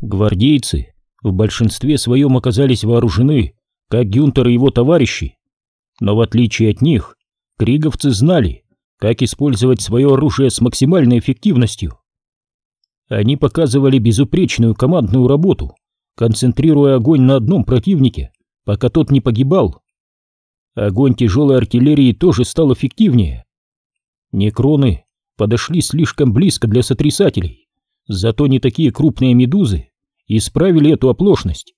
Гвардейцы в большинстве своем оказались вооружены, как Гюнтер и его товарищи. Но в отличие от них, криговцы знали, как использовать свое оружие с максимальной эффективностью. Они показывали безупречную командную работу, концентрируя огонь на одном противнике, пока тот не погибал. Огонь тяжелой артиллерии тоже стал эффективнее. Некроны подошли слишком близко для сотрясателей, зато не такие крупные медузы исправили эту оплошность.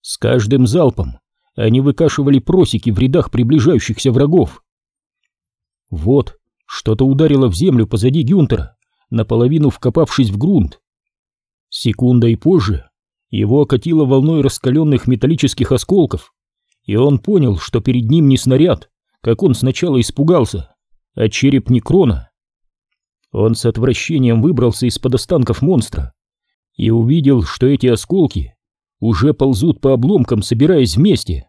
С каждым залпом они выкашивали просеки в рядах приближающихся врагов. Вот, что-то ударило в землю позади Гюнтера, наполовину вкопавшись в грунт. Секундой позже его окатило волной раскаленных металлических осколков, и он понял, что перед ним не снаряд, как он сначала испугался, а череп Некрона. Он с отвращением выбрался из-под останков монстра и увидел, что эти осколки уже ползут по обломкам, собираясь вместе.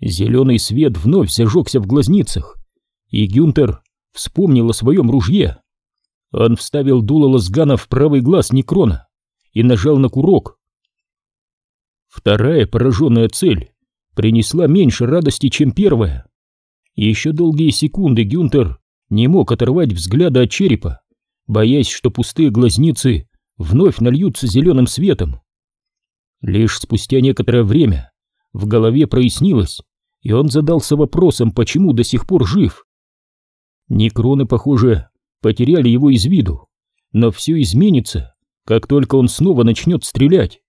Зеленый свет вновь зажегся в глазницах, и Гюнтер вспомнил о своем ружье. Он вставил дуло лазгана в правый глаз Некрона и нажал на курок. Вторая пораженная цель принесла меньше радости, чем первая. Еще долгие секунды Гюнтер не мог оторвать взгляда от черепа, боясь, что пустые глазницы вновь нальются зеленым светом. Лишь спустя некоторое время в голове прояснилось, и он задался вопросом, почему до сих пор жив. Некроны, похоже, потеряли его из виду, но все изменится, как только он снова начнет стрелять.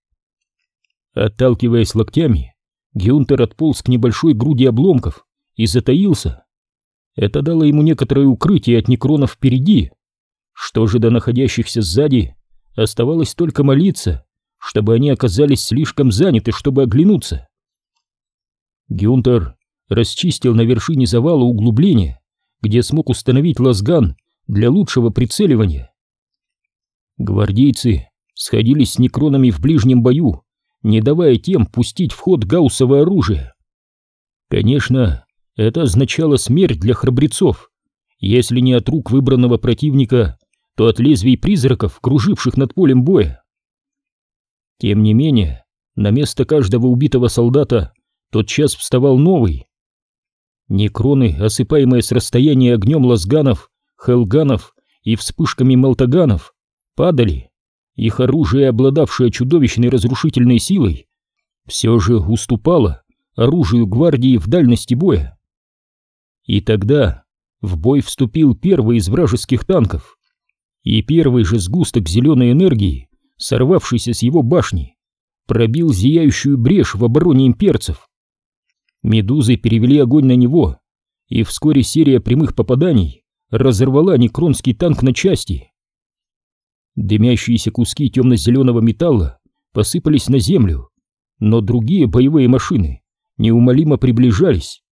Отталкиваясь локтями, Гюнтер отполз к небольшой груди обломков и затаился. Это дало ему некоторое укрытие от некронов впереди. Что же до находящихся сзади, оставалось только молиться, чтобы они оказались слишком заняты, чтобы оглянуться. Гюнтер расчистил на вершине завала углубление, где смог установить лазган для лучшего прицеливания. Гвардейцы сходились с некронами в ближнем бою, не давая тем пустить в ход гауссовое оружие. Конечно, это означало смерть для храбрецов, если не от рук выбранного противника, то от лезвий призраков, круживших над полем боя. Тем не менее, на место каждого убитого солдата тотчас вставал новый. Некроны, осыпаемые с расстояния огнем лазганов, хелганов и вспышками молтаганов, падали. Их оружие, обладавшее чудовищной разрушительной силой, все же уступало оружию гвардии в дальности боя. И тогда в бой вступил первый из вражеских танков, и первый же сгусток зеленой энергии, сорвавшийся с его башни, пробил зияющую брешь в обороне имперцев. Медузы перевели огонь на него, и вскоре серия прямых попаданий разорвала некронский танк на части. Дымящиеся куски темно-зеленого металла посыпались на землю, но другие боевые машины неумолимо приближались.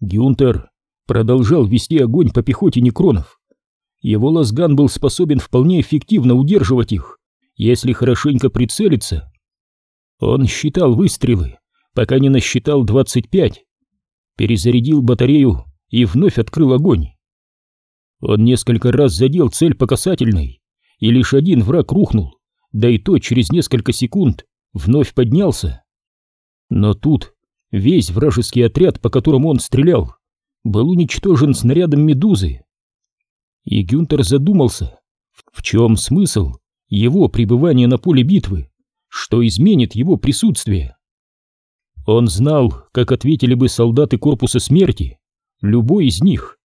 Гюнтер продолжал вести огонь по пехоте некронов. Его лазган был способен вполне эффективно удерживать их, если хорошенько прицелиться. Он считал выстрелы, пока не насчитал 25, перезарядил батарею и вновь открыл огонь. Он несколько раз задел цель по касательной, и лишь один враг рухнул, да и то через несколько секунд вновь поднялся. Но тут весь вражеский отряд, по которому он стрелял, был уничтожен снарядом медузы. И Гюнтер задумался, в чем смысл его пребывания на поле битвы, что изменит его присутствие. Он знал, как ответили бы солдаты корпуса смерти, любой из них.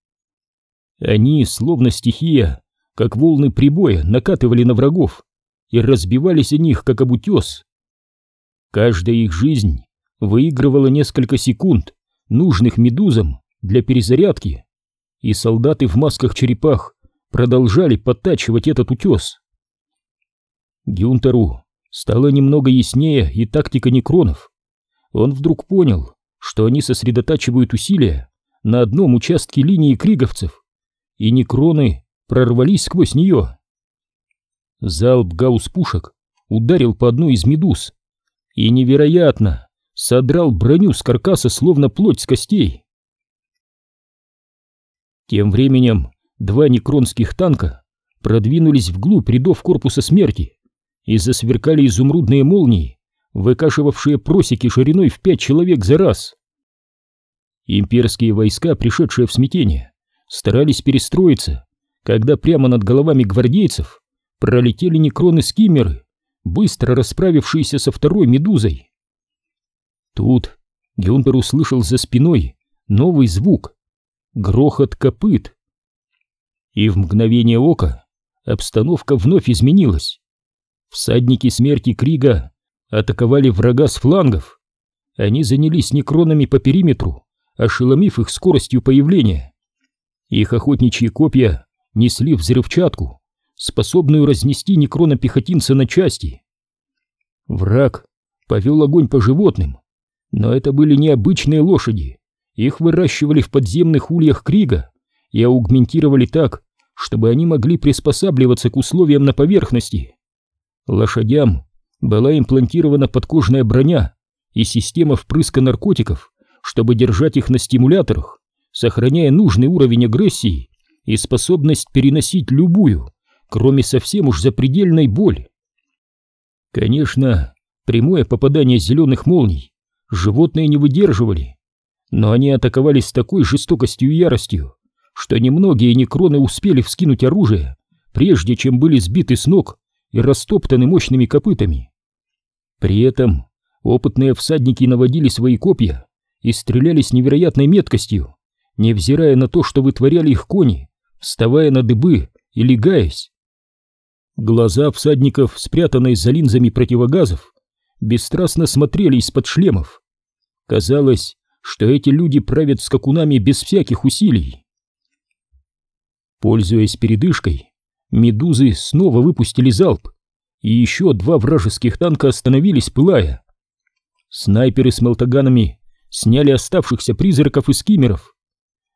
Они, словно стихия, как волны прибоя, накатывали на врагов и разбивались о них, как об утес. Каждая их жизнь выигрывала несколько секунд, нужных медузам для перезарядки, и солдаты в масках-черепах продолжали подтачивать этот утес. Гюнтеру стало немного яснее и тактика некронов. Он вдруг понял, что они сосредотачивают усилия на одном участке линии криговцев, и некроны прорвались сквозь нее. Залп гаусс-пушек ударил по одной из медуз и невероятно содрал броню с каркаса, словно плоть с костей. Тем временем два некронских танка продвинулись вглубь рядов корпуса смерти, и засверкали изумрудные молнии, выкашивавшие просеки шириной в пять человек за раз. Имперские войска, пришедшие в смятение, старались перестроиться, когда прямо над головами гвардейцев пролетели некроны-скиммеры, быстро расправившиеся со второй медузой. Тут Гюнтер услышал за спиной новый звук — грохот копыт. И в мгновение ока обстановка вновь изменилась. Всадники смерти Крига атаковали врага с флангов. Они занялись некронами по периметру, ошеломив их скоростью появления. Их охотничьи копья несли взрывчатку, способную разнести некрона-пехотинца на части. Враг повел огонь по животным, но это были необычные лошади. Их выращивали в подземных ульях Крига и аугментировали так, чтобы они могли приспосабливаться к условиям на поверхности. Лошадям была имплантирована подкожная броня и система впрыска наркотиков, чтобы держать их на стимуляторах, сохраняя нужный уровень агрессии и способность переносить любую, кроме совсем уж запредельной боли. Конечно, прямое попадание зеленых молний животные не выдерживали, но они атаковали с такой жестокостью и яростью, что немногие некроны успели вскинуть оружие, прежде чем были сбиты с ног и растоптаны мощными копытами. При этом опытные всадники наводили свои копья и стреляли с невероятной меткостью, невзирая на то, что вытворяли их кони, вставая на дыбы и легаясь. Глаза всадников, спрятанные за линзами противогазов, бесстрастно смотрели из-под шлемов. Казалось, что эти люди правят скакунами без всяких усилий. Пользуясь передышкой, медузы снова выпустили залп, и еще два вражеских танка остановились, пылая. Снайперы с молтаганами сняли оставшихся призраков и скиммеров.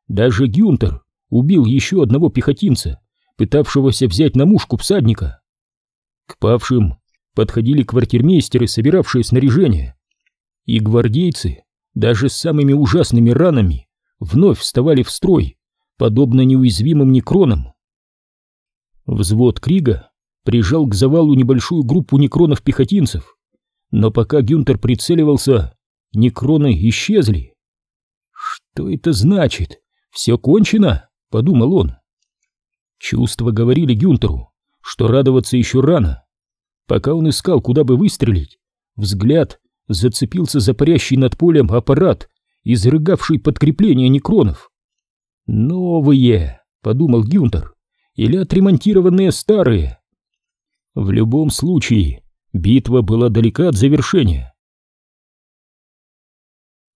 Даже Гюнтер убил еще одного пехотинца, пытавшегося взять на мушку всадника. К павшим подходили квартирмейстеры, собиравшие снаряжение, и гвардейцы даже с самыми ужасными ранами, вновь вставали в строй, подобно неуязвимым некронам. Взвод Крига прижал к завалу небольшую группу некронов-пехотинцев, но пока Гюнтер прицеливался, некроны исчезли. «Что это значит? Все кончено?» — подумал он. Чувства говорили Гюнтеру, что радоваться еще рано. Пока он искал, куда бы выстрелить, взгляд зацепился за парящий над полем аппарат, изрыгавший подкрепление некронов. «Новые!» — подумал Гюнтер. «Или отремонтированные старые?» В любом случае, битва была далека от завершения.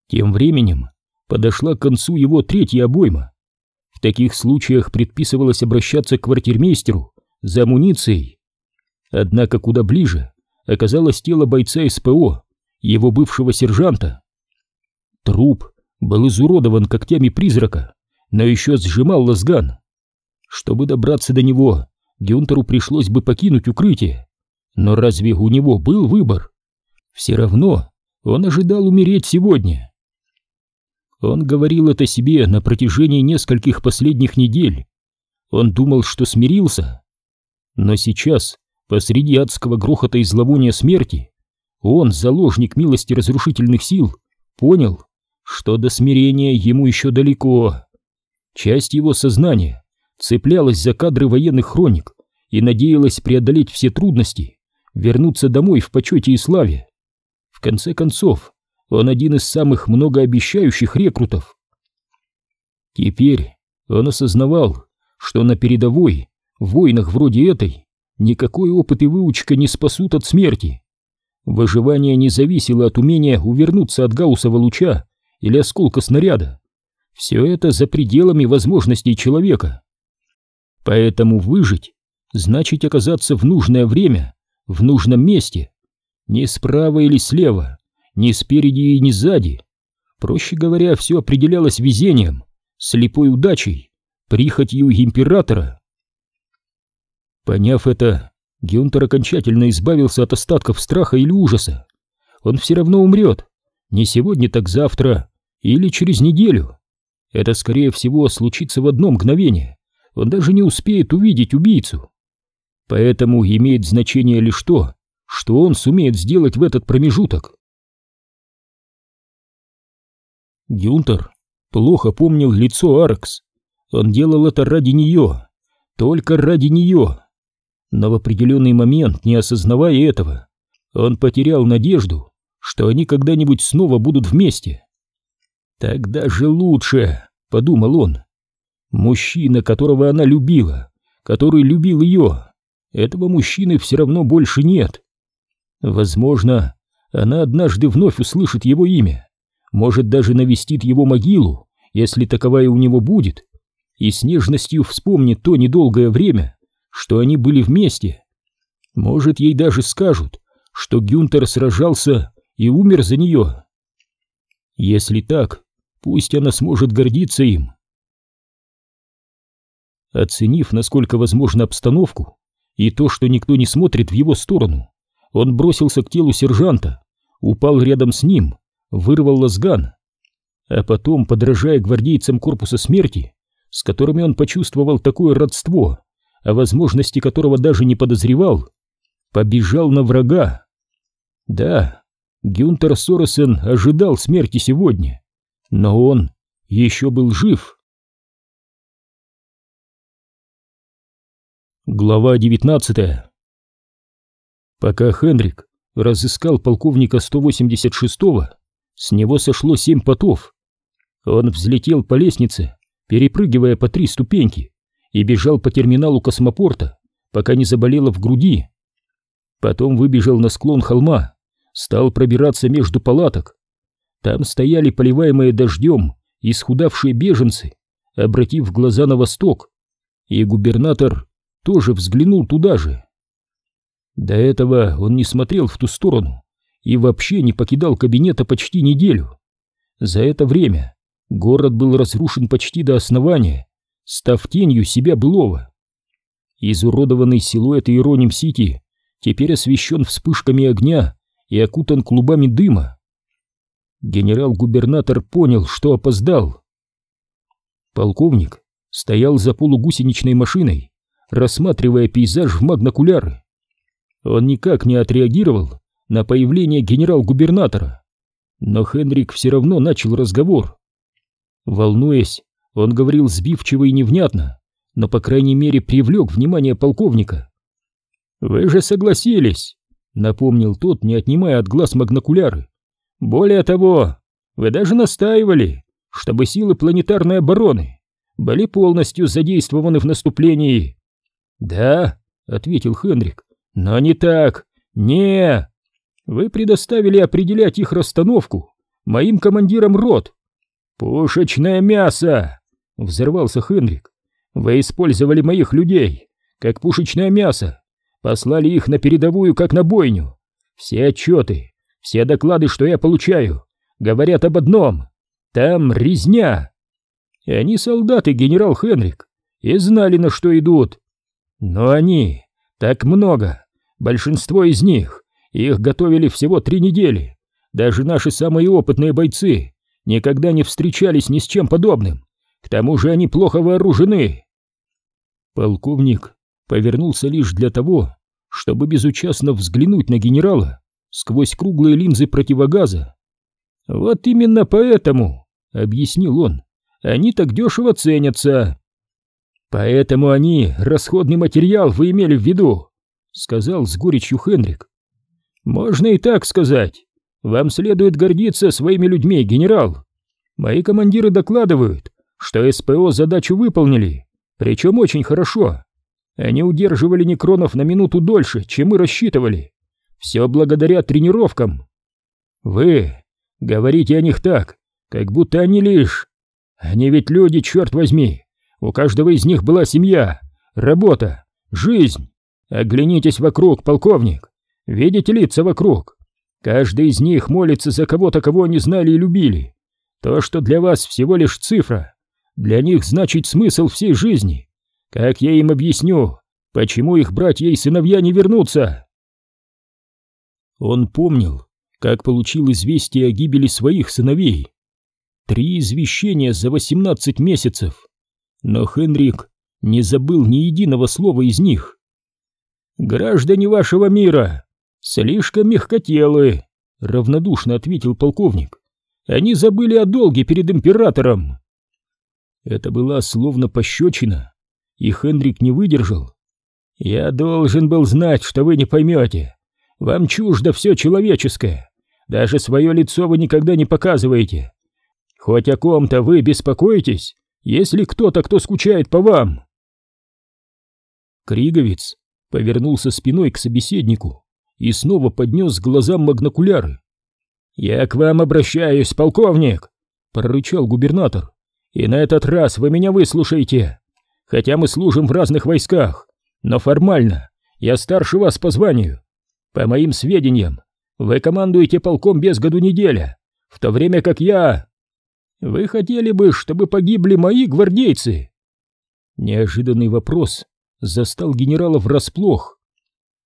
Тем временем подошла к концу его третья обойма. В таких случаях предписывалось обращаться к квартирмейстеру за амуницией. Однако куда ближе оказалось тело бойца СПО, его бывшего сержанта. Труп был изуродован когтями призрака, но еще сжимал лазган. Чтобы добраться до него, Гюнтеру пришлось бы покинуть укрытие. Но разве у него был выбор? Все равно он ожидал умереть сегодня. Он говорил это себе на протяжении нескольких последних недель. Он думал, что смирился. Но сейчас, посреди адского грохота и зловония смерти, он, заложник милости разрушительных сил, понял, что до смирения ему еще далеко. Часть его сознания цеплялась за кадры военных хроник и надеялась преодолеть все трудности, вернуться домой в почете и славе. В конце концов, он один из самых многообещающих рекрутов. Теперь он осознавал, что на передовой, в войнах вроде этой, никакой опыт и выучка не спасут от смерти. Выживание не зависело от умения увернуться от гаусова луча или осколка снаряда. Все это за пределами возможностей человека. Поэтому выжить значит оказаться в нужное время, в нужном месте, не справа или слева, не спереди и не сзади. Проще говоря, все определялось везением, слепой удачей, прихотью императора. Поняв это, Гюнтер окончательно избавился от остатков страха или ужаса. Он все равно умрет. Не сегодня, так завтра. Или через неделю. Это, скорее всего, случится в одно мгновение. Он даже не успеет увидеть убийцу. Поэтому имеет значение лишь то, что он сумеет сделать в этот промежуток. Гюнтер плохо помнил лицо Аркс. Он делал это ради нее, только ради нее. Но в определенный момент, не осознавая этого, он потерял надежду, что они когда-нибудь снова будут вместе. «Тогда же лучше», — подумал он. «Мужчина, которого она любила, который любил ее, этого мужчины все равно больше нет. Возможно, она однажды вновь услышит его имя, может даже навестит его могилу, если таковая у него будет, и с нежностью вспомнит то недолгое время, что они были вместе. Может, ей даже скажут, что Гюнтер сражался и умер за нее. Если так, пусть она сможет гордиться им. Оценив, насколько возможно обстановку, и то, что никто не смотрит в его сторону, он бросился к телу сержанта, упал рядом с ним, вырвал лазган, а потом, подражая гвардейцам корпуса смерти, с которыми он почувствовал такое родство, о возможности которого даже не подозревал, побежал на врага. Да, Гюнтер Соросен ожидал смерти сегодня, но он еще был жив. Глава 19 Пока Хенрик разыскал полковника 186-го, с него сошло семь потов. Он взлетел по лестнице, перепрыгивая по три ступеньки, и бежал по терминалу космопорта, пока не заболело в груди. Потом выбежал на склон холма, стал пробираться между палаток. Там стояли поливаемые дождем исхудавшие беженцы, обратив глаза на восток, и губернатор тоже взглянул туда же. До этого он не смотрел в ту сторону и вообще не покидал кабинета почти неделю. За это время город был разрушен почти до основания, став тенью себя былого. Изуродованный силуэт Иероним-Сити теперь освещен вспышками огня и окутан клубами дыма. Генерал-губернатор понял, что опоздал. Полковник стоял за полугусеничной машиной, рассматривая пейзаж в магнокуляры. Он никак не отреагировал на появление генерал-губернатора, но Хенрик все равно начал разговор. Волнуясь, он говорил сбивчиво и невнятно, но, по крайней мере, привлек внимание полковника. «Вы же согласились», — напомнил тот, не отнимая от глаз магнокуляры. «Более того, вы даже настаивали, чтобы силы планетарной обороны были полностью задействованы в наступлении». «Да», — ответил Хенрик, — «но не так. Не. Вы предоставили определять их расстановку моим командирам рот, «Пушечное мясо!» — взорвался Хенрик. «Вы использовали моих людей, как пушечное мясо, послали их на передовую, как на бойню. Все отчеты, все доклады, что я получаю, говорят об одном. Там резня. И они солдаты, генерал Хенрик, и знали, на что идут. Но они, так много, большинство из них, их готовили всего три недели. Даже наши самые опытные бойцы никогда не встречались ни с чем подобным. К тому же они плохо вооружены. Полковник повернулся лишь для того, чтобы безучастно взглянуть на генерала сквозь круглые линзы противогаза. «Вот именно поэтому», — объяснил он, — «они так дешево ценятся». «Поэтому они расходный материал вы имели в виду», — сказал с горечью Хенрик. «Можно и так сказать. Вам следует гордиться своими людьми, генерал. Мои командиры докладывают, что СПО задачу выполнили, причем очень хорошо. Они удерживали некронов на минуту дольше, чем мы рассчитывали. Все благодаря тренировкам. Вы говорите о них так, как будто они лишь... Они ведь люди, черт возьми. У каждого из них была семья, работа, жизнь. Оглянитесь вокруг, полковник. Видите лица вокруг? Каждый из них молится за кого-то, кого они знали и любили. То, что для вас всего лишь цифра, для них значит смысл всей жизни. Как я им объясню, почему их братья и сыновья не вернутся? Он помнил, как получил известие о гибели своих сыновей. Три извещения за 18 месяцев. Но Хенрик не забыл ни единого слова из них. «Граждане вашего мира!» — «Слишком мягкотелы», — равнодушно ответил полковник. «Они забыли о долге перед императором». Это была словно пощечина, и Хендрик не выдержал. «Я должен был знать, что вы не поймете. Вам чуждо все человеческое. Даже свое лицо вы никогда не показываете. Хоть о ком-то вы беспокоитесь, если кто-то, кто скучает по вам». Криговец повернулся спиной к собеседнику и снова поднес к глазам магнокуляры. «Я к вам обращаюсь, полковник!» — прорычал губернатор. «И на этот раз вы меня выслушаете. Хотя мы служим в разных войсках, но формально я старше вас по званию. По моим сведениям, вы командуете полком без году неделя, в то время как я... Вы хотели бы, чтобы погибли мои гвардейцы?» Неожиданный вопрос застал генерала врасплох.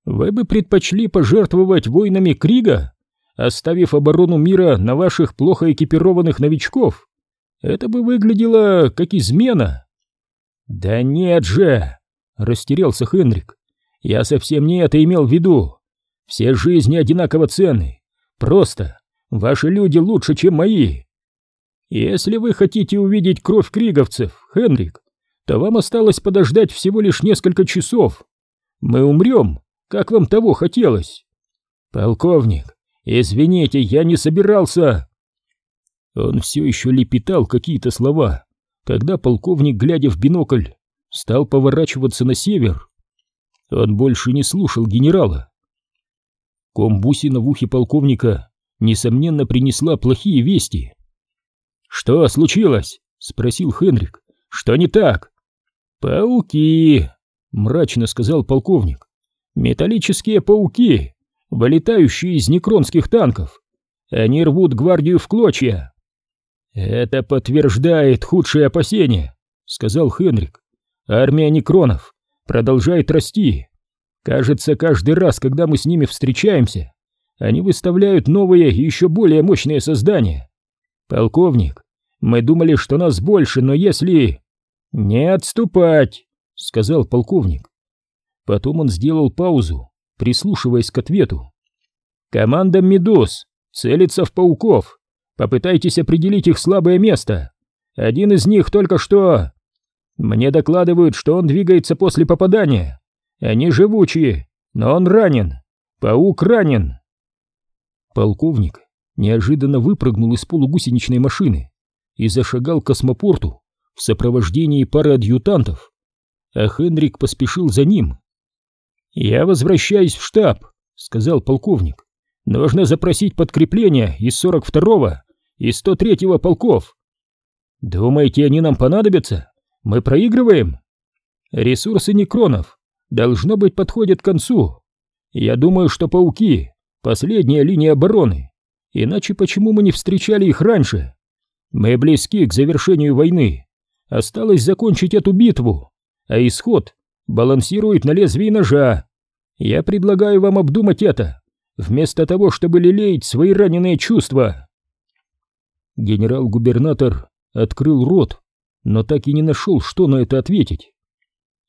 «Вы бы предпочли пожертвовать воинами Крига, оставив оборону мира на ваших плохо экипированных новичков? Это бы выглядело как измена». «Да нет же!» — растерялся Хенрик. «Я совсем не это имел в виду. Все жизни одинаково ценны. Просто ваши люди лучше, чем мои. Если вы хотите увидеть кровь криговцев, Хенрик, то вам осталось подождать всего лишь несколько часов. Мы умрем, как вам того хотелось. Полковник, извините, я не собирался. Он все еще лепетал какие-то слова, когда полковник, глядя в бинокль, стал поворачиваться на север. Он больше не слушал генерала. Комбусина в ухе полковника, несомненно, принесла плохие вести. «Что случилось?» — спросил Хенрик. «Что не так?» «Пауки!» — мрачно сказал полковник. «Металлические пауки, вылетающие из некронских танков. Они рвут гвардию в клочья». «Это подтверждает худшие опасения», — сказал Хенрик. «Армия некронов продолжает расти. Кажется, каждый раз, когда мы с ними встречаемся, они выставляют новые и еще более мощные создания. Полковник, мы думали, что нас больше, но если... Не отступать, сказал полковник. Потом он сделал паузу, прислушиваясь к ответу. Команда Медуз целится в пауков. Попытайтесь определить их слабое место. Один из них только что... Мне докладывают, что он двигается после попадания. Они живучие, но он ранен. Паук ранен. Полковник неожиданно выпрыгнул из полугусеничной машины и зашагал к космопорту в сопровождении пары адъютантов, а Хенрик поспешил за ним. «Я возвращаюсь в штаб», — сказал полковник. «Нужно запросить подкрепление из 42-го и 103-го полков». «Думаете, они нам понадобятся? Мы проигрываем?» «Ресурсы некронов, должно быть, подходят к концу. Я думаю, что пауки — последняя линия обороны. Иначе почему мы не встречали их раньше?» Мы близки к завершению войны. Осталось закончить эту битву, а исход балансирует на лезвии ножа. Я предлагаю вам обдумать это, вместо того, чтобы лелеять свои раненые чувства. Генерал-губернатор открыл рот, но так и не нашел, что на это ответить.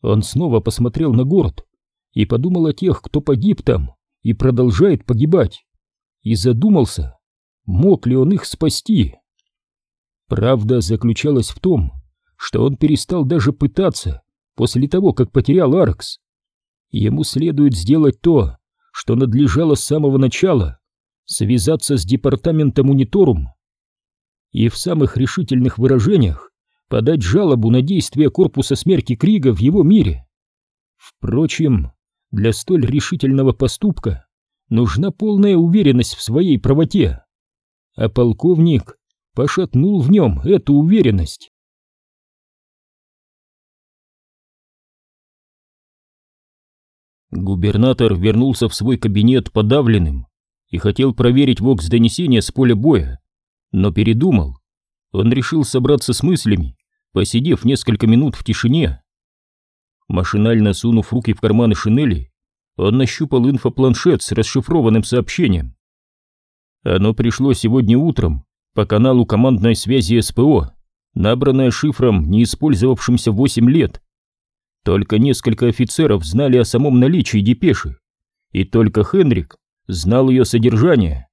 Он снова посмотрел на город и подумал о тех, кто погиб там и продолжает погибать, и задумался, мог ли он их спасти. Правда заключалась в том, что он перестал даже пытаться после того, как потерял Аркс. Ему следует сделать то, что надлежало с самого начала — связаться с департаментом Униторум и в самых решительных выражениях подать жалобу на действия корпуса смерти Крига в его мире. Впрочем, для столь решительного поступка нужна полная уверенность в своей правоте, а полковник пошатнул в нем эту уверенность. Губернатор вернулся в свой кабинет подавленным и хотел проверить вокс-донесение с поля боя, но передумал. Он решил собраться с мыслями, посидев несколько минут в тишине. Машинально сунув руки в карманы шинели, он нащупал инфопланшет с расшифрованным сообщением. Оно пришло сегодня утром по каналу командной связи СПО, набранная шифром, не использовавшимся 8 лет. Только несколько офицеров знали о самом наличии депеши, и только Хенрик знал ее содержание.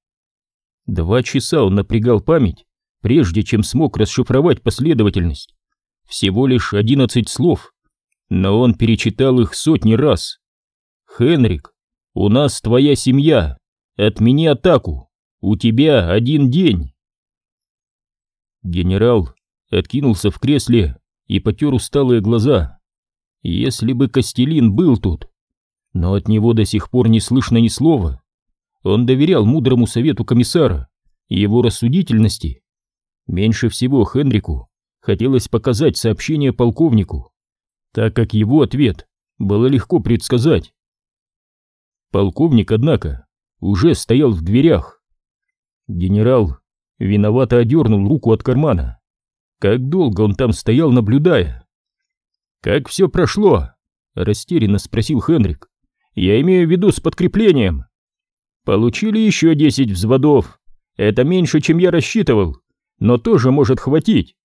Два часа он напрягал память, прежде чем смог расшифровать последовательность. Всего лишь одиннадцать слов, но он перечитал их сотни раз. «Хенрик, у нас твоя семья, отмени атаку, у тебя один день». Генерал откинулся в кресле и потер усталые глаза. Если бы Костелин был тут, но от него до сих пор не слышно ни слова. Он доверял мудрому совету комиссара и его рассудительности. Меньше всего Хенрику хотелось показать сообщение полковнику, так как его ответ было легко предсказать. Полковник, однако, уже стоял в дверях. Генерал виновато одернул руку от кармана. Как долго он там стоял, наблюдая? «Как все прошло?» — растерянно спросил Хенрик. «Я имею в виду с подкреплением». «Получили еще десять взводов. Это меньше, чем я рассчитывал, но тоже может хватить.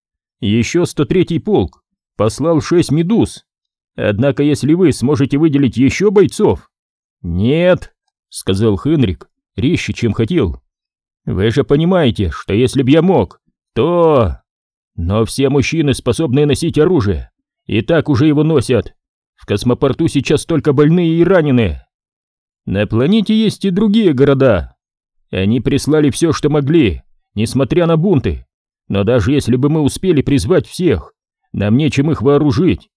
Еще 103-й полк послал шесть медуз. Однако, если вы сможете выделить еще бойцов...» «Нет», — сказал Хенрик, резче, чем хотел. «Вы же понимаете, что если б я мог, то...» Но все мужчины, способные носить оружие, и так уже его носят. В космопорту сейчас только больные и раненые. На планете есть и другие города. Они прислали все, что могли, несмотря на бунты. Но даже если бы мы успели призвать всех, нам нечем их вооружить.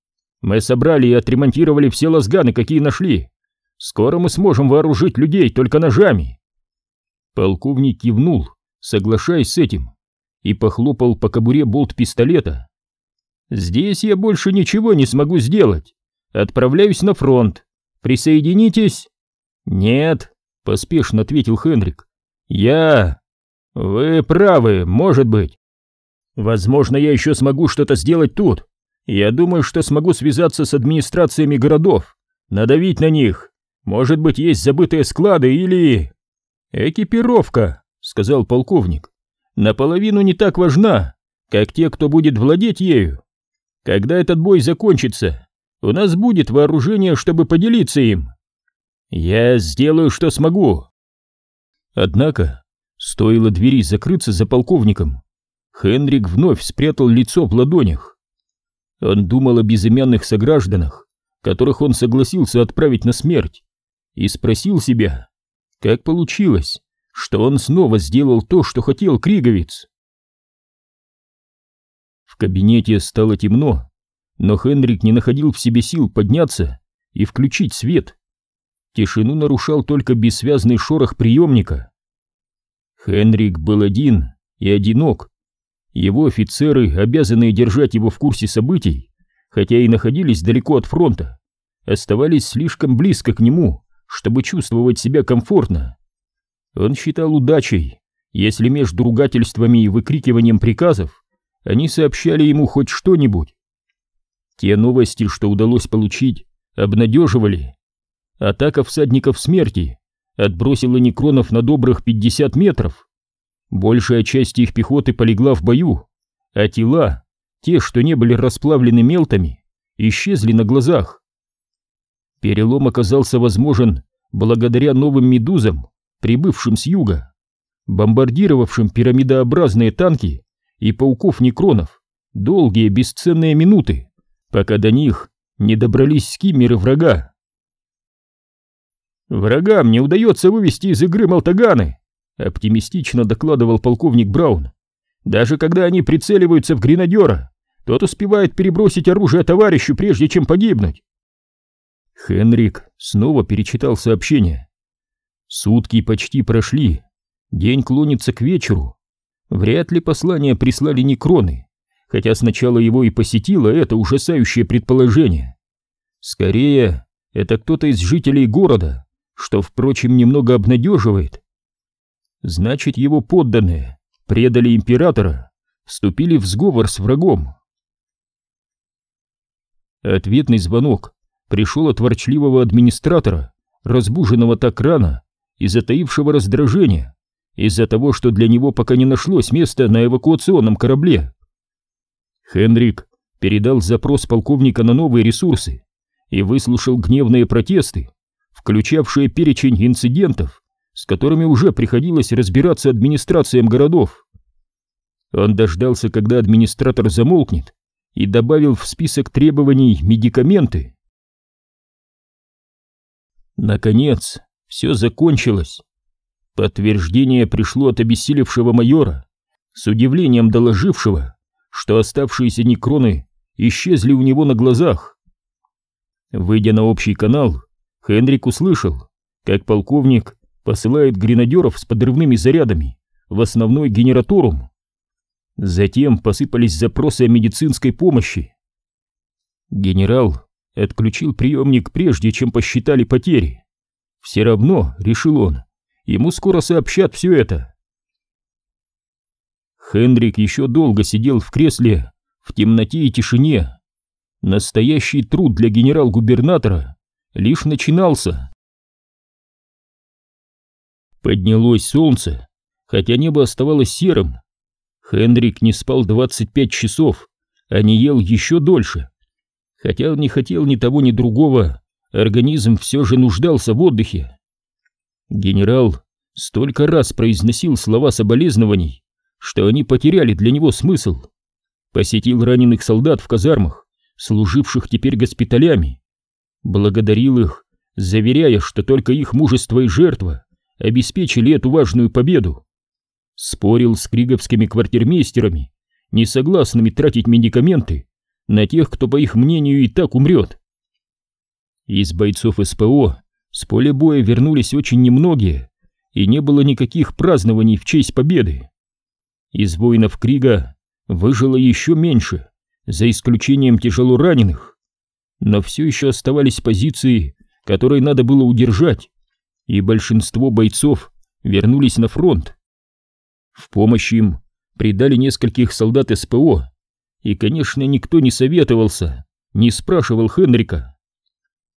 Мы собрали и отремонтировали все лазганы, какие нашли. Скоро мы сможем вооружить людей только ножами. Полковник кивнул, соглашаясь с этим и похлопал по кобуре болт пистолета. «Здесь я больше ничего не смогу сделать. Отправляюсь на фронт. Присоединитесь?» «Нет», — поспешно ответил Хенрик. «Я...» «Вы правы, может быть. Возможно, я еще смогу что-то сделать тут. Я думаю, что смогу связаться с администрациями городов, надавить на них. Может быть, есть забытые склады или...» «Экипировка», — сказал полковник наполовину не так важна, как те, кто будет владеть ею. Когда этот бой закончится, у нас будет вооружение, чтобы поделиться им. Я сделаю, что смогу. Однако, стоило двери закрыться за полковником, Хенрик вновь спрятал лицо в ладонях. Он думал о безымянных согражданах, которых он согласился отправить на смерть, и спросил себя, как получилось, что он снова сделал то, что хотел Криговец. В кабинете стало темно, но Хенрик не находил в себе сил подняться и включить свет. Тишину нарушал только бессвязный шорох приемника. Хенрик был один и одинок. Его офицеры, обязанные держать его в курсе событий, хотя и находились далеко от фронта, оставались слишком близко к нему, чтобы чувствовать себя комфортно. Он считал удачей, если между ругательствами и выкрикиванием приказов они сообщали ему хоть что-нибудь. Те новости, что удалось получить, обнадеживали. Атака всадников смерти отбросила некронов на добрых 50 метров. Большая часть их пехоты полегла в бою, а тела, те, что не были расплавлены мелтами, исчезли на глазах. Перелом оказался возможен благодаря новым медузам, прибывшим с юга, бомбардировавшим пирамидообразные танки и пауков-некронов долгие бесценные минуты, пока до них не добрались скиммеры врага. «Врагам не удается вывести из игры Малтаганы», — оптимистично докладывал полковник Браун. «Даже когда они прицеливаются в гренадера, тот успевает перебросить оружие товарищу, прежде чем погибнуть». Хенрик снова перечитал сообщение. Сутки почти прошли, день клонится к вечеру. Вряд ли послание прислали некроны, хотя сначала его и посетило это ужасающее предположение. Скорее, это кто-то из жителей города, что, впрочем, немного обнадеживает. Значит, его подданные предали императора, вступили в сговор с врагом. Ответный звонок пришел от ворчливого администратора, разбуженного так рано, и затаившего раздражения из-за того, что для него пока не нашлось места на эвакуационном корабле. Хенрик передал запрос полковника на новые ресурсы и выслушал гневные протесты, включавшие перечень инцидентов, с которыми уже приходилось разбираться администрациям городов. Он дождался, когда администратор замолкнет, и добавил в список требований медикаменты. Наконец, все закончилось. Подтверждение пришло от обессилевшего майора, с удивлением доложившего, что оставшиеся некроны исчезли у него на глазах. Выйдя на общий канал, Хенрик услышал, как полковник посылает гренадеров с подрывными зарядами в основной генераторум. Затем посыпались запросы о медицинской помощи. Генерал отключил приемник прежде, чем посчитали потери. Все равно, решил он, ему скоро сообщат все это. Хендрик еще долго сидел в кресле, в темноте и тишине. Настоящий труд для генерал-губернатора лишь начинался. Поднялось солнце, хотя небо оставалось серым. Хендрик не спал 25 часов, а не ел еще дольше. Хотя он не хотел ни того, ни другого, организм все же нуждался в отдыхе. Генерал столько раз произносил слова соболезнований, что они потеряли для него смысл. Посетил раненых солдат в казармах, служивших теперь госпиталями. Благодарил их, заверяя, что только их мужество и жертва обеспечили эту важную победу. Спорил с криговскими квартирмейстерами, не согласными тратить медикаменты на тех, кто, по их мнению, и так умрет. Из бойцов СПО с поля боя вернулись очень немногие, и не было никаких празднований в честь победы. Из воинов Крига выжило еще меньше, за исключением тяжело раненых. Но все еще оставались позиции, которые надо было удержать, и большинство бойцов вернулись на фронт. В помощь им придали нескольких солдат СПО, и, конечно, никто не советовался, не спрашивал Хенрика.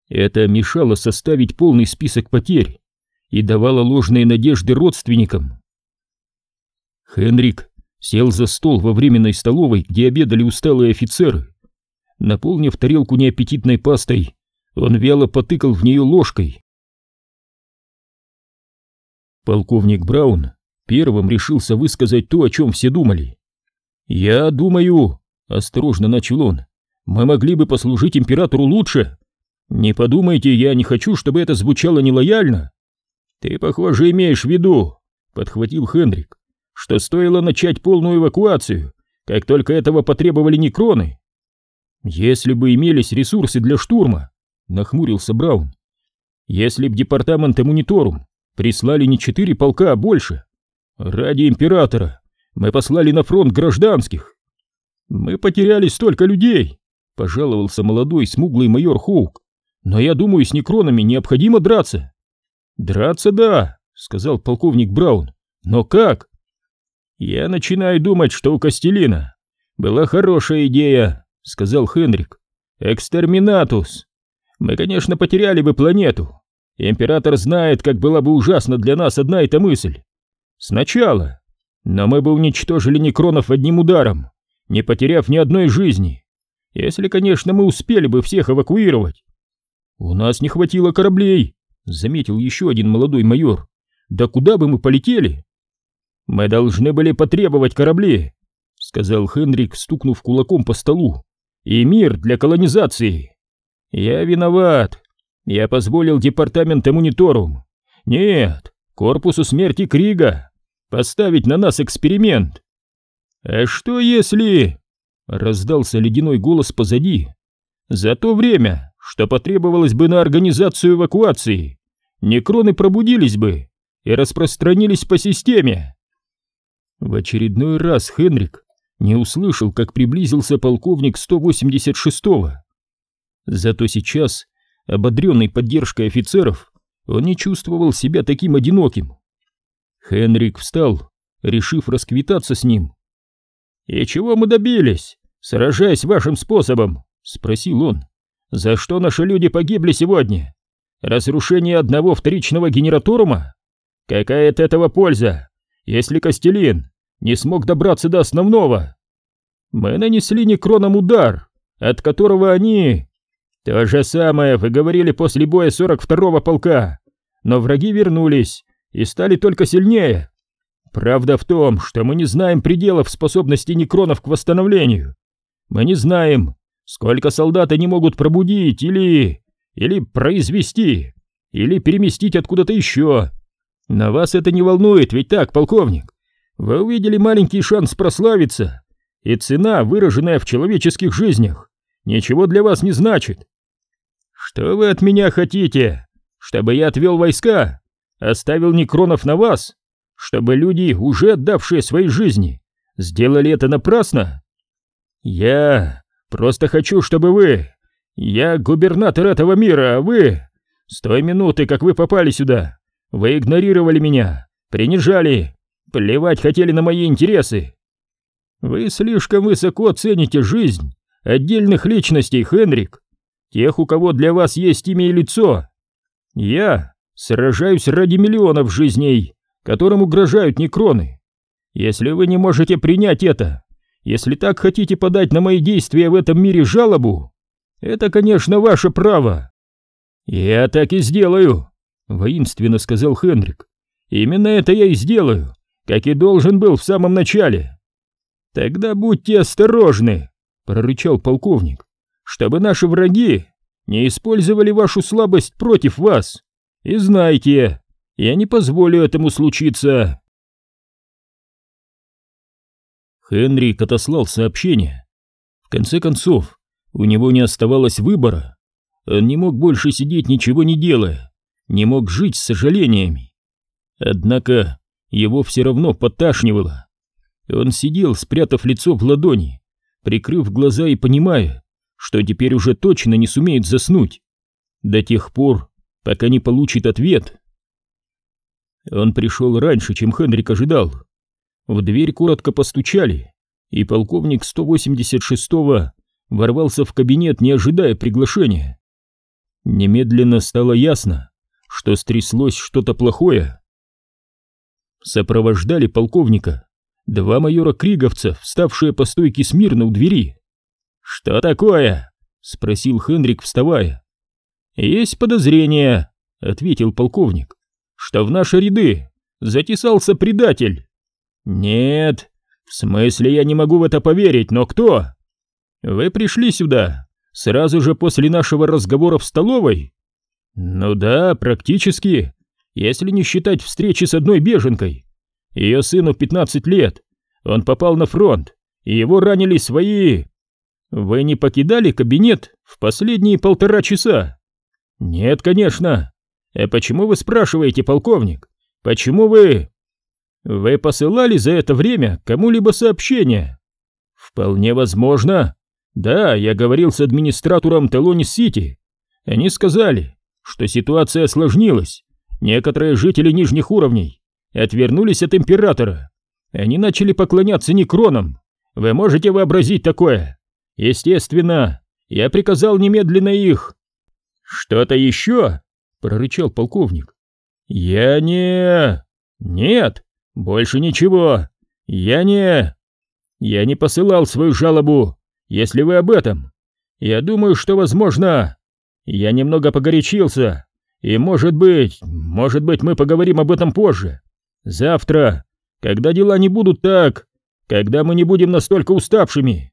Это мешало составить полный список потерь и давало ложные надежды родственникам. Хенрик сел за стол во временной столовой, где обедали усталые офицеры. Наполнив тарелку неаппетитной пастой, он вяло потыкал в нее ложкой. Полковник Браун первым решился высказать то, о чем все думали. «Я думаю, Осторожно начал он. Мы могли бы послужить императору лучше. Не подумайте, я не хочу, чтобы это звучало нелояльно. Ты, похоже, имеешь в виду, подхватил Хендрик, что стоило начать полную эвакуацию, как только этого потребовали некроны. Если бы имелись ресурсы для штурма, нахмурился Браун. Если б департамент Эмуниторум прислали не четыре полка, а больше. Ради императора мы послали на фронт гражданских. «Мы потеряли столько людей!» — пожаловался молодой смуглый майор Хоук. «Но я думаю, с некронами необходимо драться». «Драться, да», — сказал полковник Браун. «Но как?» «Я начинаю думать, что у Костелина была хорошая идея», — сказал Хенрик. «Экстерминатус. Мы, конечно, потеряли бы планету. Император знает, как была бы ужасна для нас одна эта мысль. Сначала. Но мы бы уничтожили некронов одним ударом не потеряв ни одной жизни. Если, конечно, мы успели бы всех эвакуировать. У нас не хватило кораблей, заметил еще один молодой майор. Да куда бы мы полетели? Мы должны были потребовать корабли, сказал Хенрик, стукнув кулаком по столу. И мир для колонизации. Я виноват. Я позволил департамент Эмуниторум. Нет, корпусу смерти Крига поставить на нас эксперимент. «А что если...» — раздался ледяной голос позади. «За то время, что потребовалось бы на организацию эвакуации, некроны пробудились бы и распространились по системе». В очередной раз Хенрик не услышал, как приблизился полковник 186-го. Зато сейчас, ободренный поддержкой офицеров, он не чувствовал себя таким одиноким. Хенрик встал, решив расквитаться с ним «И чего мы добились, сражаясь вашим способом?» — спросил он. «За что наши люди погибли сегодня? Разрушение одного вторичного генераторума? Какая от этого польза, если Костелин не смог добраться до основного? Мы нанесли некроном удар, от которого они...» «То же самое вы говорили после боя 42-го полка, но враги вернулись и стали только сильнее. Правда в том, что мы не знаем пределов способности некронов к восстановлению. Мы не знаем, сколько солдат они могут пробудить или... или произвести, или переместить откуда-то еще. На вас это не волнует, ведь так, полковник? Вы увидели маленький шанс прославиться, и цена, выраженная в человеческих жизнях, ничего для вас не значит. Что вы от меня хотите? Чтобы я отвел войска, оставил некронов на вас? Чтобы люди, уже отдавшие свои жизни, сделали это напрасно? Я просто хочу, чтобы вы... Я губернатор этого мира, а вы... С той минуты, как вы попали сюда, вы игнорировали меня, принижали, плевать хотели на мои интересы. Вы слишком высоко цените жизнь отдельных личностей, Хенрик, тех, у кого для вас есть имя и лицо. Я сражаюсь ради миллионов жизней, которым угрожают некроны. Если вы не можете принять это, если так хотите подать на мои действия в этом мире жалобу, это, конечно, ваше право. Я так и сделаю, воинственно сказал Хенрик. Именно это я и сделаю, как и должен был в самом начале. Тогда будьте осторожны, прорычал полковник, чтобы наши враги не использовали вашу слабость против вас. И знайте, я не позволю этому случиться. Хенрик отослал сообщение. В конце концов, у него не оставалось выбора. Он не мог больше сидеть ничего не делая, не мог жить с сожалениями. Однако его все равно поташнивало. Он сидел, спрятав лицо в ладони, прикрыв глаза и понимая, что теперь уже точно не сумеет заснуть, до тех пор, пока не получит ответ. Он пришел раньше, чем Хенрик ожидал. В дверь коротко постучали, и полковник 186-го ворвался в кабинет, не ожидая приглашения. Немедленно стало ясно, что стряслось что-то плохое. Сопровождали полковника два майора-криговца, вставшие по стойке смирно у двери. «Что такое?» — спросил Хенрик, вставая. «Есть подозрение», — ответил полковник, — «что в наши ряды затесался предатель». «Нет, в смысле я не могу в это поверить, но кто?» «Вы пришли сюда сразу же после нашего разговора в столовой?» «Ну да, практически, если не считать встречи с одной беженкой. Ее сыну 15 лет, он попал на фронт, и его ранили свои...» «Вы не покидали кабинет в последние полтора часа?» «Нет, конечно. А почему вы спрашиваете, полковник? Почему вы...» «Вы посылали за это время кому-либо сообщение?» «Вполне возможно. Да, я говорил с администратором Телонис-Сити. Они сказали, что ситуация осложнилась. Некоторые жители нижних уровней отвернулись от императора. Они начали поклоняться некронам. Вы можете вообразить такое? Естественно, я приказал немедленно их. Что-то еще? прорычал полковник. Я не... Нет, больше ничего. Я не... Я не посылал свою жалобу, если вы об этом. Я думаю, что возможно... Я немного погорячился, и может быть, может быть мы поговорим об этом позже. Завтра, когда дела не будут так, когда мы не будем настолько уставшими.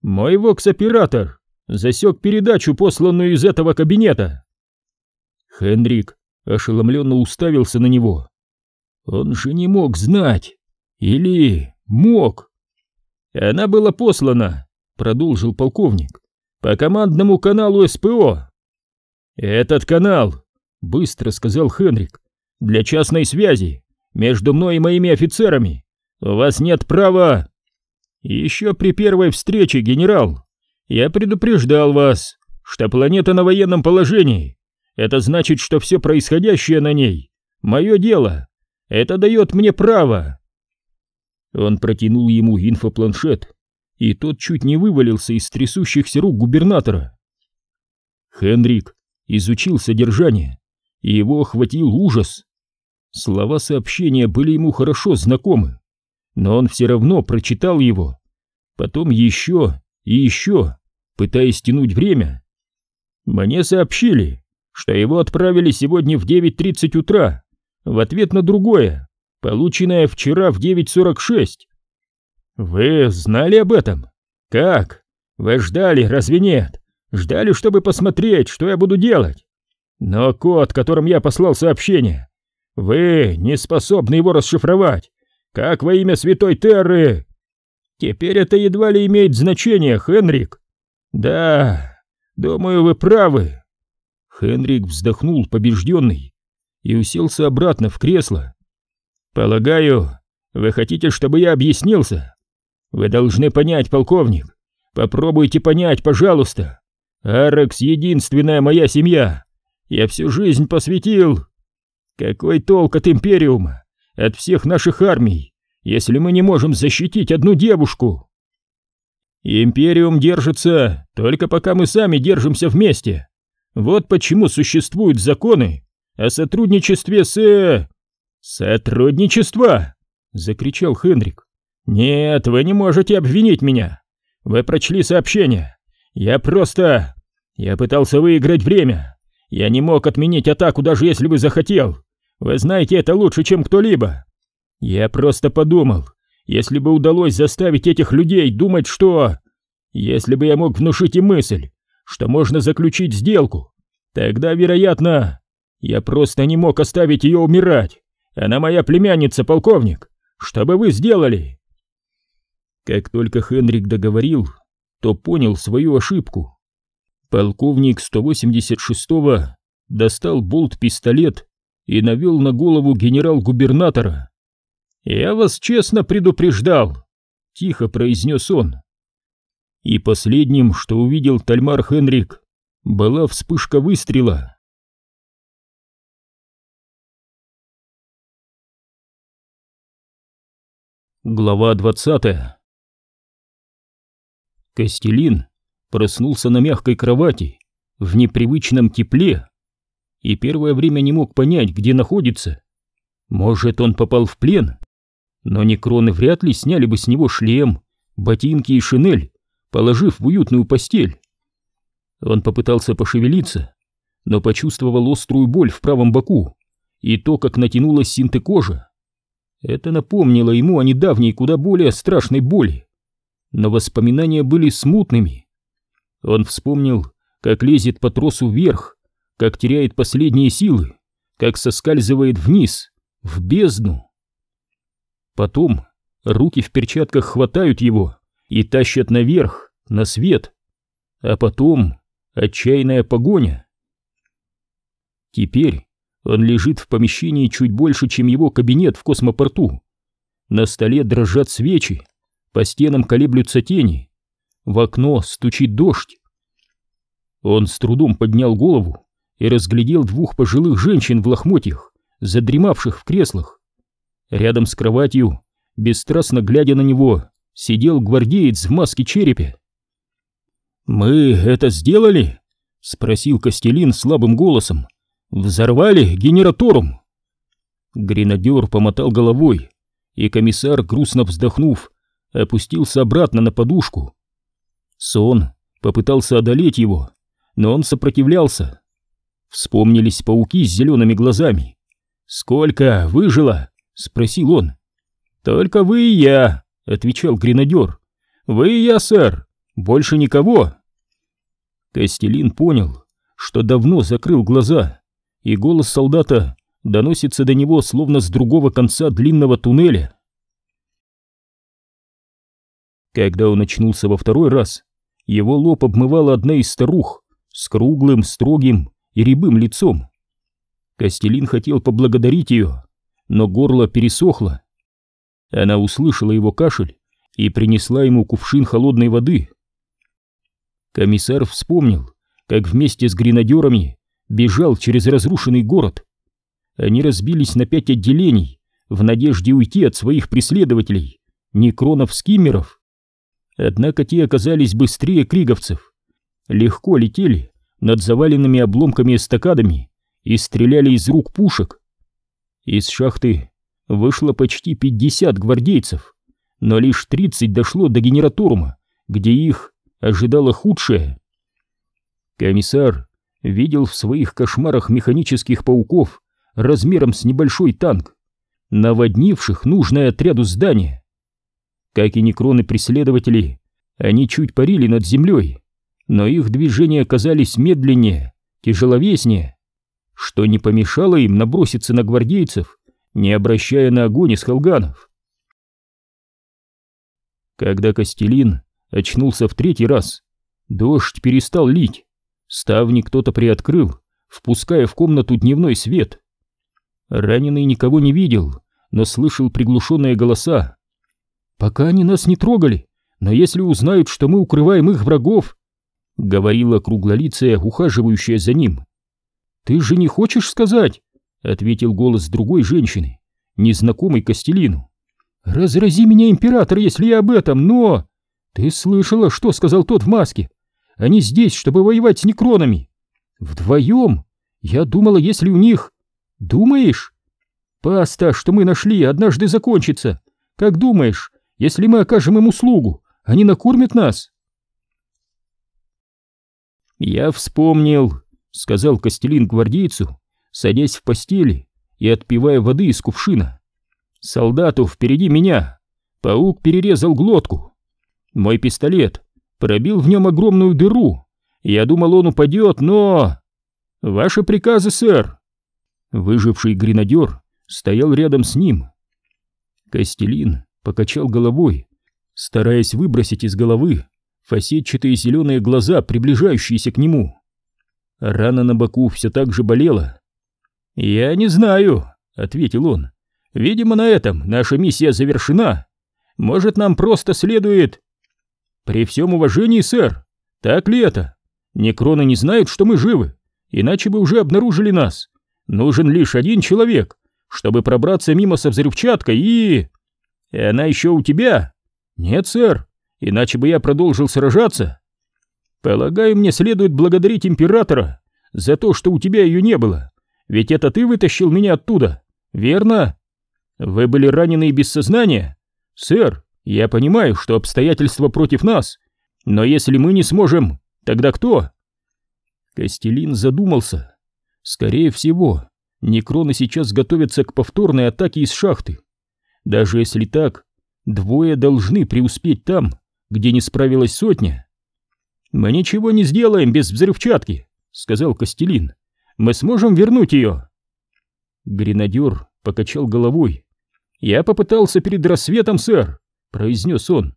Мой вокс-оператор засек передачу, посланную из этого кабинета. Хендрик ошеломленно уставился на него. Он же не мог знать. Или мог. Она была послана, продолжил полковник, по командному каналу СПО. Этот канал, быстро сказал Хенрик, для частной связи между мной и моими офицерами. У вас нет права... Еще при первой встрече, генерал, я предупреждал вас, что планета на военном положении. Это значит, что все происходящее на ней — мое дело. Это дает мне право. Он протянул ему инфопланшет, и тот чуть не вывалился из трясущихся рук губернатора. Хенрик изучил содержание, и его охватил ужас. Слова сообщения были ему хорошо знакомы, но он все равно прочитал его. Потом еще и еще, пытаясь тянуть время. Мне сообщили, что его отправили сегодня в 9.30 утра в ответ на другое, полученное вчера в 9.46. Вы знали об этом? Как? Вы ждали, разве нет? Ждали, чтобы посмотреть, что я буду делать. Но код, которым я послал сообщение, вы не способны его расшифровать. Как во имя святой Терры? Теперь это едва ли имеет значение, Хенрик. Да, думаю, вы правы. Хенрик вздохнул побежденный и уселся обратно в кресло. Полагаю, вы хотите, чтобы я объяснился? Вы должны понять, полковник. Попробуйте понять, пожалуйста. Арекс — единственная моя семья. Я всю жизнь посвятил. Какой толк от Империума, от всех наших армий, если мы не можем защитить одну девушку? Империум держится только пока мы сами держимся вместе. Вот почему существуют законы о сотрудничестве с... Э, «Сотрудничество!» — закричал Хенрик. «Нет, вы не можете обвинить меня. Вы прочли сообщение. Я просто... Я пытался выиграть время. Я не мог отменить атаку, даже если бы захотел. Вы знаете это лучше, чем кто-либо. Я просто подумал, если бы удалось заставить этих людей думать, что... Если бы я мог внушить им мысль, что можно заключить сделку, тогда, вероятно, я просто не мог оставить ее умирать. Она моя племянница, полковник. Что бы вы сделали?» Как только Хенрик договорил, то понял свою ошибку. Полковник 186-го достал болт-пистолет и навел на голову генерал-губернатора. «Я вас честно предупреждал», — тихо произнес он. И последним, что увидел Тальмар Хенрик, была вспышка выстрела. Глава двадцатая Костелин проснулся на мягкой кровати, в непривычном тепле, и первое время не мог понять, где находится. Может, он попал в плен? Но некроны вряд ли сняли бы с него шлем, ботинки и шинель, положив в уютную постель. Он попытался пошевелиться, но почувствовал острую боль в правом боку и то, как натянулась синты кожа. Это напомнило ему о недавней куда более страшной боли но воспоминания были смутными. Он вспомнил, как лезет по тросу вверх, как теряет последние силы, как соскальзывает вниз, в бездну. Потом руки в перчатках хватают его и тащат наверх, на свет. А потом отчаянная погоня. Теперь он лежит в помещении чуть больше, чем его кабинет в космопорту. На столе дрожат свечи, по стенам колеблются тени. В окно стучит дождь. Он с трудом поднял голову и разглядел двух пожилых женщин в лохмотьях, задремавших в креслах. Рядом с кроватью, бесстрастно глядя на него, сидел гвардеец в маске черепе. «Мы это сделали?» — спросил Костелин слабым голосом. «Взорвали генераторум?» Гренадер помотал головой, и комиссар, грустно вздохнув, опустился обратно на подушку. Сон попытался одолеть его, но он сопротивлялся. Вспомнились пауки с зелеными глазами. «Сколько выжило?» — спросил он. «Только вы и я», — отвечал гренадер. «Вы и я, сэр. Больше никого». Костелин понял, что давно закрыл глаза, и голос солдата доносится до него словно с другого конца длинного туннеля. Когда он очнулся во второй раз, его лоб обмывала одна из старух с круглым, строгим и рябым лицом. Костелин хотел поблагодарить ее, но горло пересохло. Она услышала его кашель и принесла ему кувшин холодной воды. Комиссар вспомнил, как вместе с гренадерами бежал через разрушенный город. Они разбились на пять отделений в надежде уйти от своих преследователей, некронов-скиммеров. Однако те оказались быстрее криговцев, легко летели над заваленными обломками эстакадами и стреляли из рук пушек. Из шахты вышло почти 50 гвардейцев, но лишь 30 дошло до генераторума, где их ожидало худшее. Комиссар видел в своих кошмарах механических пауков, размером с небольшой танк, наводнивших нужное отряду здание. Как и некроны-преследователи, они чуть парили над землей, но их движения казались медленнее, тяжеловеснее, что не помешало им наброситься на гвардейцев, не обращая на огонь из халганов. Когда Костелин очнулся в третий раз, дождь перестал лить, ставни кто-то приоткрыл, впуская в комнату дневной свет. Раненый никого не видел, но слышал приглушенные голоса. «Пока они нас не трогали, но если узнают, что мы укрываем их врагов, — говорила круглолицая, ухаживающая за ним. «Ты же не хочешь сказать?» — ответил голос другой женщины, незнакомой Костелину. «Разрази меня, император, если я об этом, но...» «Ты слышала, что сказал тот в маске? Они здесь, чтобы воевать с некронами. Вдвоем? Я думала, если у них...» «Думаешь?» «Паста, что мы нашли, однажды закончится. Как думаешь, если мы окажем им услугу, они накормят нас?» «Я вспомнил», — сказал Костелин гвардейцу, садясь в постели и отпивая воды из кувшина. «Солдату впереди меня. Паук перерезал глотку. Мой пистолет пробил в нем огромную дыру. Я думал, он упадет, но...» «Ваши приказы, сэр!» Выживший гренадер стоял рядом с ним. Костелин покачал головой, стараясь выбросить из головы фасетчатые зеленые глаза, приближающиеся к нему. Рана на боку все так же болела. «Я не знаю», — ответил он. «Видимо, на этом наша миссия завершена. Может, нам просто следует...» «При всем уважении, сэр, так ли это? Некроны не знают, что мы живы, иначе бы уже обнаружили нас. Нужен лишь один человек, чтобы пробраться мимо со взрывчаткой и... И она еще у тебя? Нет, сэр, иначе бы я продолжил сражаться. Полагаю, мне следует благодарить императора за то, что у тебя ее не было, ведь это ты вытащил меня оттуда, верно? Вы были ранены и без сознания? Сэр, я понимаю, что обстоятельства против нас, но если мы не сможем, тогда кто? Костелин задумался. Скорее всего, некроны сейчас готовятся к повторной атаке из шахты. Даже если так, двое должны преуспеть там, где не справилась сотня. «Мы ничего не сделаем без взрывчатки», — сказал Костелин. «Мы сможем вернуть ее». Гренадер покачал головой. «Я попытался перед рассветом, сэр», — произнес он.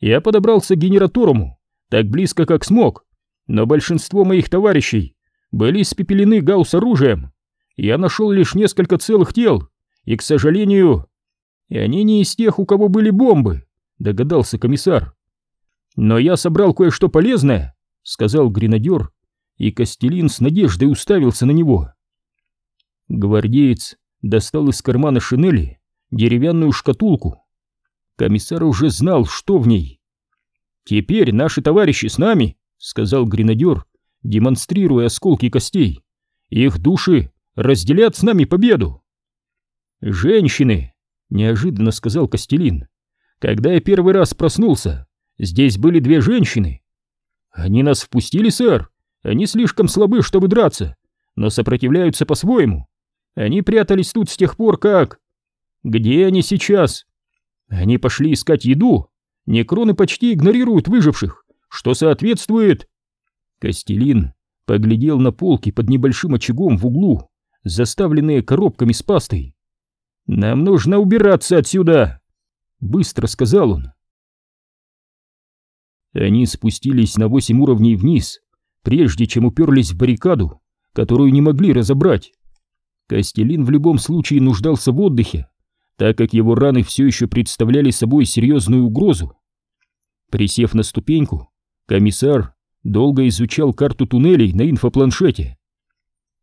«Я подобрался к генераторуму, так близко, как смог, но большинство моих товарищей были испепелены гаусс-оружием. Я нашел лишь несколько целых тел, и, к сожалению, и они не из тех, у кого были бомбы», — догадался комиссар. «Но я собрал кое-что полезное», — сказал гренадер, и Костелин с надеждой уставился на него. Гвардеец достал из кармана шинели деревянную шкатулку. Комиссар уже знал, что в ней. «Теперь наши товарищи с нами», — сказал гренадер, демонстрируя осколки костей. «Их души разделят с нами победу». «Женщины», — неожиданно сказал Костелин. «Когда я первый раз проснулся, Здесь были две женщины. Они нас впустили, сэр. Они слишком слабы, чтобы драться, но сопротивляются по-своему. Они прятались тут с тех пор, как... Где они сейчас? Они пошли искать еду. Некроны почти игнорируют выживших, что соответствует... Костелин поглядел на полки под небольшим очагом в углу, заставленные коробками с пастой. «Нам нужно убираться отсюда!» — быстро сказал он. Они спустились на восемь уровней вниз, прежде чем уперлись в баррикаду, которую не могли разобрать. Костелин в любом случае нуждался в отдыхе, так как его раны все еще представляли собой серьезную угрозу. Присев на ступеньку, комиссар долго изучал карту туннелей на инфопланшете.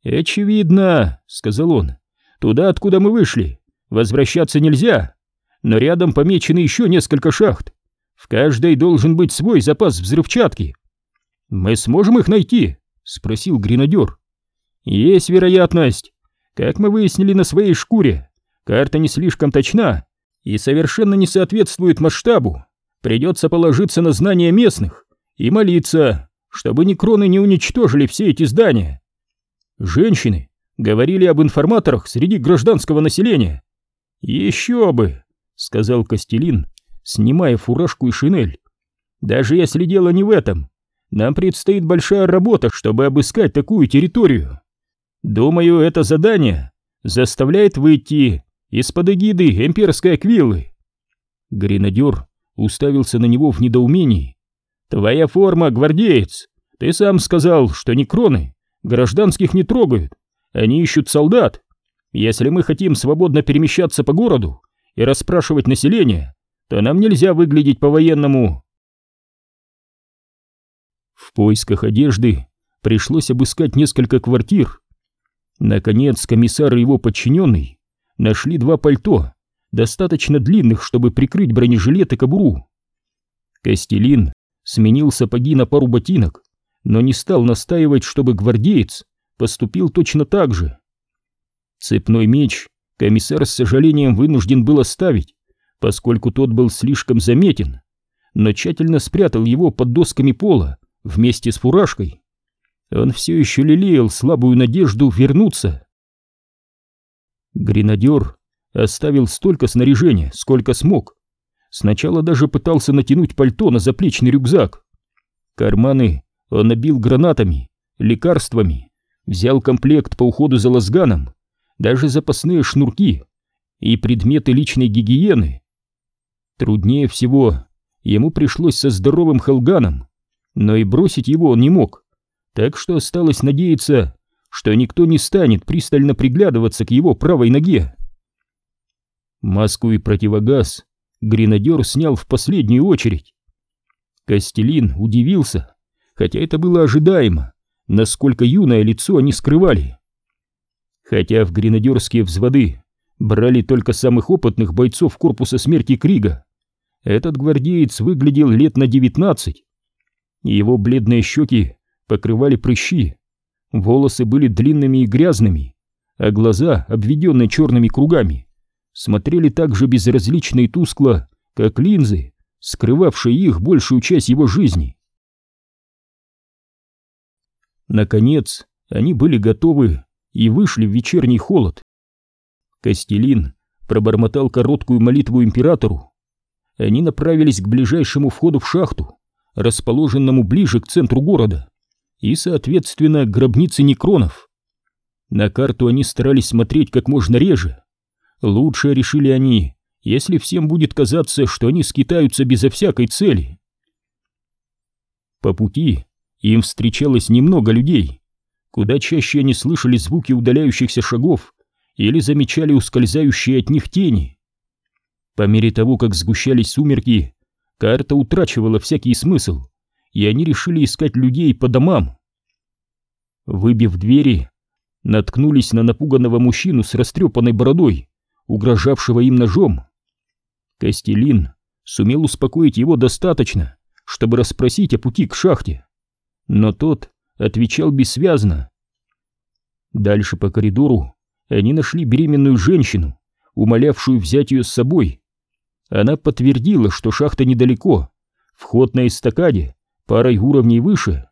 «Очевидно», — сказал он, — «туда, откуда мы вышли, возвращаться нельзя, но рядом помечены еще несколько шахт. В каждой должен быть свой запас взрывчатки. Мы сможем их найти? Спросил гренадер. Есть вероятность. Как мы выяснили на своей шкуре, карта не слишком точна и совершенно не соответствует масштабу. Придется положиться на знания местных и молиться, чтобы некроны не уничтожили все эти здания. Женщины Говорили об информаторах среди гражданского населения. Еще бы, сказал Костелин, снимая фуражку и шинель. Даже если дело не в этом, нам предстоит большая работа, чтобы обыскать такую территорию. Думаю, это задание заставляет выйти из-под эгиды имперской аквилы. Гренадер уставился на него в недоумении. «Твоя форма, гвардеец! Ты сам сказал, что некроны гражданских не трогают, они ищут солдат. Если мы хотим свободно перемещаться по городу и расспрашивать население, то нам нельзя выглядеть по-военному». В поисках одежды пришлось обыскать несколько квартир. Наконец комиссар и его подчиненный нашли два пальто, достаточно длинных, чтобы прикрыть бронежилет и кобуру. Костелин сменил сапоги на пару ботинок, но не стал настаивать, чтобы гвардеец поступил точно так же. Цепной меч комиссар с сожалением вынужден был оставить, поскольку тот был слишком заметен, но тщательно спрятал его под досками пола вместе с фуражкой. Он все еще лелеял слабую надежду вернуться. Гренадер оставил столько снаряжения, сколько смог. Сначала даже пытался натянуть пальто на заплечный рюкзак. Карманы он набил гранатами, лекарствами, взял комплект по уходу за лазганом, даже запасные шнурки и предметы личной гигиены. Труднее всего ему пришлось со здоровым Хелганом, но и бросить его он не мог, так что осталось надеяться, что никто не станет пристально приглядываться к его правой ноге. Маску и противогаз гренадер снял в последнюю очередь. Костелин удивился, хотя это было ожидаемо, насколько юное лицо они скрывали. Хотя в гренадерские взводы брали только самых опытных бойцов корпуса смерти Крига, этот гвардеец выглядел лет на девятнадцать. Его бледные щеки покрывали прыщи, волосы были длинными и грязными, а глаза, обведенные черными кругами, смотрели так же безразлично и тускло, как линзы, скрывавшие их большую часть его жизни. Наконец, они были готовы и вышли в вечерний холод. Костелин пробормотал короткую молитву императору. Они направились к ближайшему входу в шахту, расположенному ближе к центру города, и, соответственно, к гробнице некронов. На карту они старались смотреть как можно реже, Лучше, решили они, если всем будет казаться, что они скитаются безо всякой цели. По пути им встречалось немного людей. Куда чаще они слышали звуки удаляющихся шагов или замечали ускользающие от них тени. По мере того, как сгущались сумерки, карта утрачивала всякий смысл, и они решили искать людей по домам. Выбив двери, наткнулись на напуганного мужчину с растрепанной бородой угрожавшего им ножом. Костелин сумел успокоить его достаточно, чтобы расспросить о пути к шахте, но тот отвечал бессвязно. Дальше по коридору они нашли беременную женщину, умолявшую взять ее с собой. Она подтвердила, что шахта недалеко, вход на эстакаде парой уровней выше.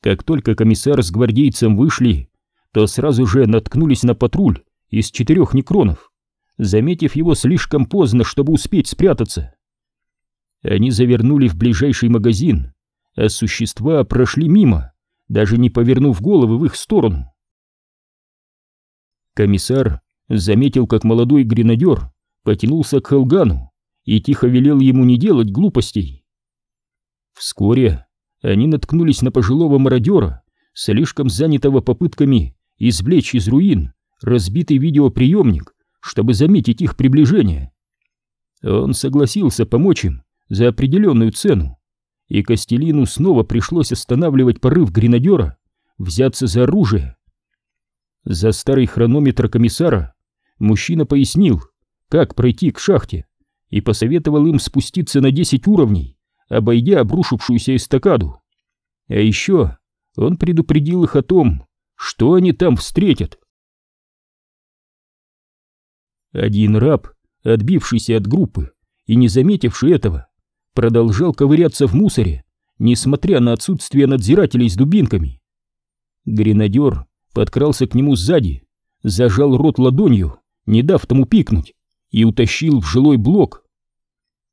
Как только комиссар с гвардейцем вышли, то сразу же наткнулись на патруль, из четырех некронов, заметив его слишком поздно, чтобы успеть спрятаться. Они завернули в ближайший магазин, а существа прошли мимо, даже не повернув головы в их сторону. Комиссар заметил, как молодой гренадер потянулся к Хелгану и тихо велел ему не делать глупостей. Вскоре они наткнулись на пожилого мародера, слишком занятого попытками извлечь из руин разбитый видеоприемник, чтобы заметить их приближение. Он согласился помочь им за определенную цену, и Костелину снова пришлось останавливать порыв гренадера взяться за оружие. За старый хронометр комиссара мужчина пояснил, как пройти к шахте, и посоветовал им спуститься на 10 уровней, обойдя обрушившуюся эстакаду. А еще он предупредил их о том, что они там встретят. Один раб, отбившийся от группы и не заметивший этого, продолжал ковыряться в мусоре, несмотря на отсутствие надзирателей с дубинками. Гренадер подкрался к нему сзади, зажал рот ладонью, не дав тому пикнуть, и утащил в жилой блок.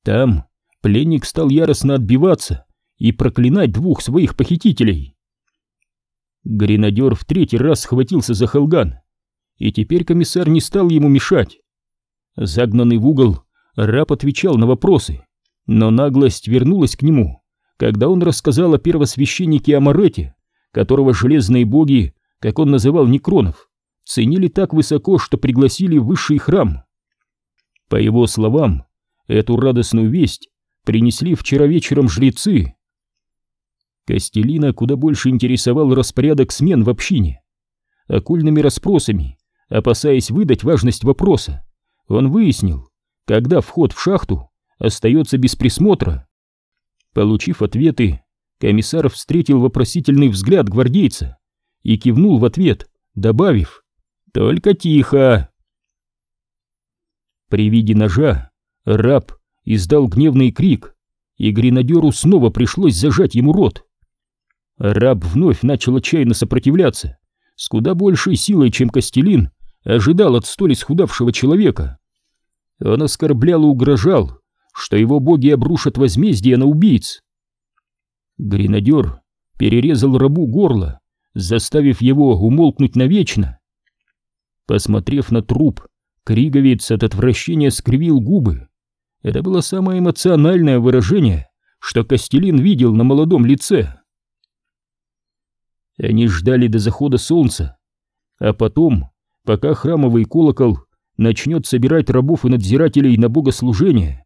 Там пленник стал яростно отбиваться и проклинать двух своих похитителей. Гренадер в третий раз схватился за Халган, и теперь комиссар не стал ему мешать. Загнанный в угол, раб отвечал на вопросы, но наглость вернулась к нему, когда он рассказал о первосвященнике Амарете, которого железные боги, как он называл некронов, ценили так высоко, что пригласили в высший храм. По его словам, эту радостную весть принесли вчера вечером жрецы. Костелина куда больше интересовал распорядок смен в общине. Окольными расспросами, опасаясь выдать важность вопроса, он выяснил, когда вход в шахту остается без присмотра. Получив ответы, комиссар встретил вопросительный взгляд гвардейца и кивнул в ответ, добавив «Только тихо!». При виде ножа раб издал гневный крик, и гренадеру снова пришлось зажать ему рот. Раб вновь начал отчаянно сопротивляться, с куда большей силой, чем Костелин ожидал от столь исхудавшего человека. Он оскорблял и угрожал, что его боги обрушат возмездие на убийц. Гренадер перерезал рабу горло, заставив его умолкнуть навечно. Посмотрев на труп, Криговец от отвращения скривил губы. Это было самое эмоциональное выражение, что Костелин видел на молодом лице. Они ждали до захода солнца, а потом, пока храмовый колокол начнет собирать рабов и надзирателей на богослужение.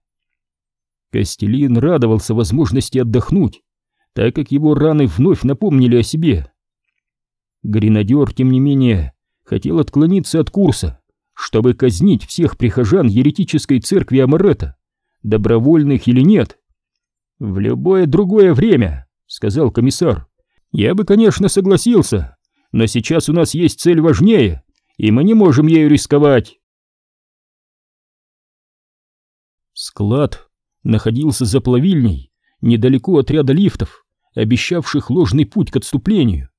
Костелин радовался возможности отдохнуть, так как его раны вновь напомнили о себе. Гренадер, тем не менее, хотел отклониться от курса, чтобы казнить всех прихожан еретической церкви Амарета, добровольных или нет. «В любое другое время», — сказал комиссар, — «я бы, конечно, согласился, но сейчас у нас есть цель важнее, и мы не можем ею рисковать». Склад находился за плавильней, недалеко от ряда лифтов, обещавших ложный путь к отступлению.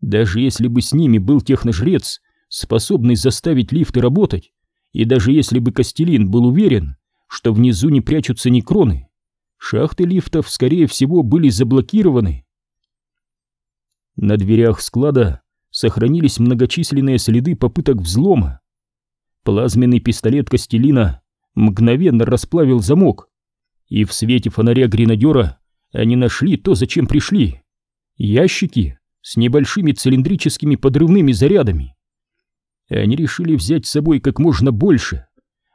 Даже если бы с ними был техножрец, способный заставить лифты работать, и даже если бы Костелин был уверен, что внизу не прячутся некроны, шахты лифтов, скорее всего, были заблокированы. На дверях склада сохранились многочисленные следы попыток взлома. Плазменный пистолет Костелина мгновенно расплавил замок, и в свете фонаря гренадера они нашли то, зачем пришли. Ящики с небольшими цилиндрическими подрывными зарядами. Они решили взять с собой как можно больше,